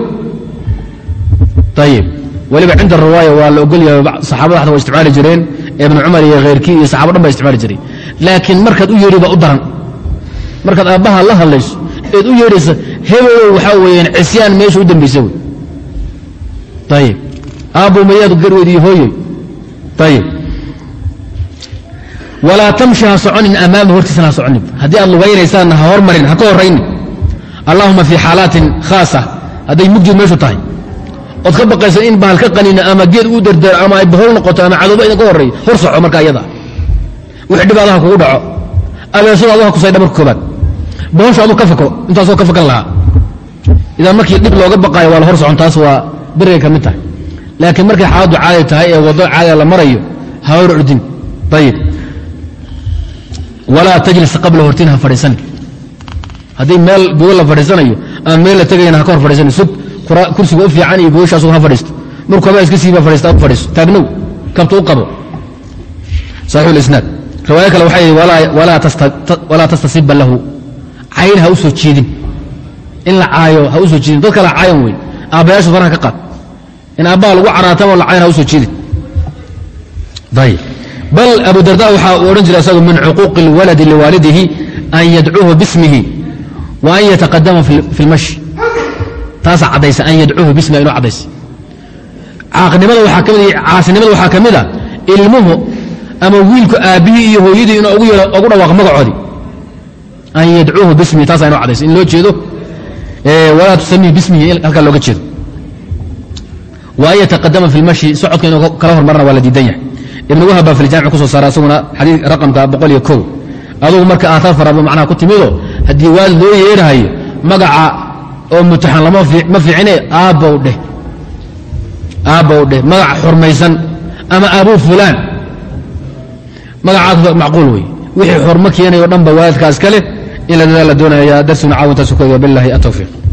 ayib weliba cinda riwaaya waa la ogol yahay saxaabada waxda waa isticmaali jireen ibnu cumar iyo khayrkii iyo saxabo dhan baa isticmaali jiray. Laakiin markaad u yeedhi baa u daran. Markaad aabbaha la hadlayso eed u yeedhayso hebelow waxaa weeyaan cisyaan meesha u dambaysa wey. Ayib aabbo mayaad garweediyo hooyoy ayib walaa tamshi ha soconin amaama hortiisana ha soconin. Haddii aad lugaynaysaanna ha hormarin ha ka horraynin. Allahuma fii xaalaatin khaasa. Hadday mugdiid meeshu tahay ood ka baqaysa in bahal ka qanina ama geed uu dardaro ama ay bahol noqoto ama cadooba idinka horreeyo hor soco marka iyada wix dhibaadaha kugu dhaco. Abeesadu adu ha kusaydha marka koobaad. Bahosha adu ka fako intaasoo ka fakan lahaa. Idan markii dhib looga baqaayo waa la hor socon taas waa berigay ka mid tahay. Laakiin markay xaaladdu caadi tahay ee waddo caadiga la marayo ha hor ordin ayib walaa tajlis qabla hortiin ha fadhiisan. Haddii meel gogol la fadhiisanayo ama meel la tegayana ha ka hor fadhiisan sug kursiga u fiican iyo gogoshaasug ha fadhiisto. Markuu habaa iska siiba fadhiista u fadhiiso. Taagnow kabta u qabo. Saxiix isnaad. Riwaayo kale waxay yihi walaa tastasibba lahu cayn ha u soo in la caayo ha u soo jiidin. Dad caayan weyn aabbayaashu faraha ka qaad. In aabbaha lagu caraatamo la caayan ha u soo jiidin. Bal abu darda waxaa uu odhan jiray isagu min cuquuqi اlwaladi liwaalidihi an yadcuuhu bismihi wa an yataqadama fi اlmashi taasaa caddaysa an yadcuuhu bismihi inuu caddaysa caaqnimada waxaa ka mid caasinimada waxaa ka mid a ilmuhu ama wiilku aabbihii iyo hooyadii inuu ugu yeelo ugu dhawaaqo magacoodii an yadcuuhu bismihi taasaa inoo caddaysa in loo jeedo walaa tusamihi bismihi halkaa looga jeedo. Wa an yataqadama fi اlmashi socodka inuu kala hormarana waa la diidan yahay. Ibn wahab baa filjamic ku soo saara isaguna xadii raqamka boqol iyo kow adugu marka aataar faraba macnaha ku timido haddii waalid loo yeerahayo magaca oo mutaxan ma fiicine aabbow dheh. Aabbow dheh. Magac xurmaysan ama abuu fulaan. Magacaas macquul wey. Wixii xurmo keenayo o dhan waalidkaas kale in la dadaa la doonaya darsiguna caawintaas ku billahi atawfiiq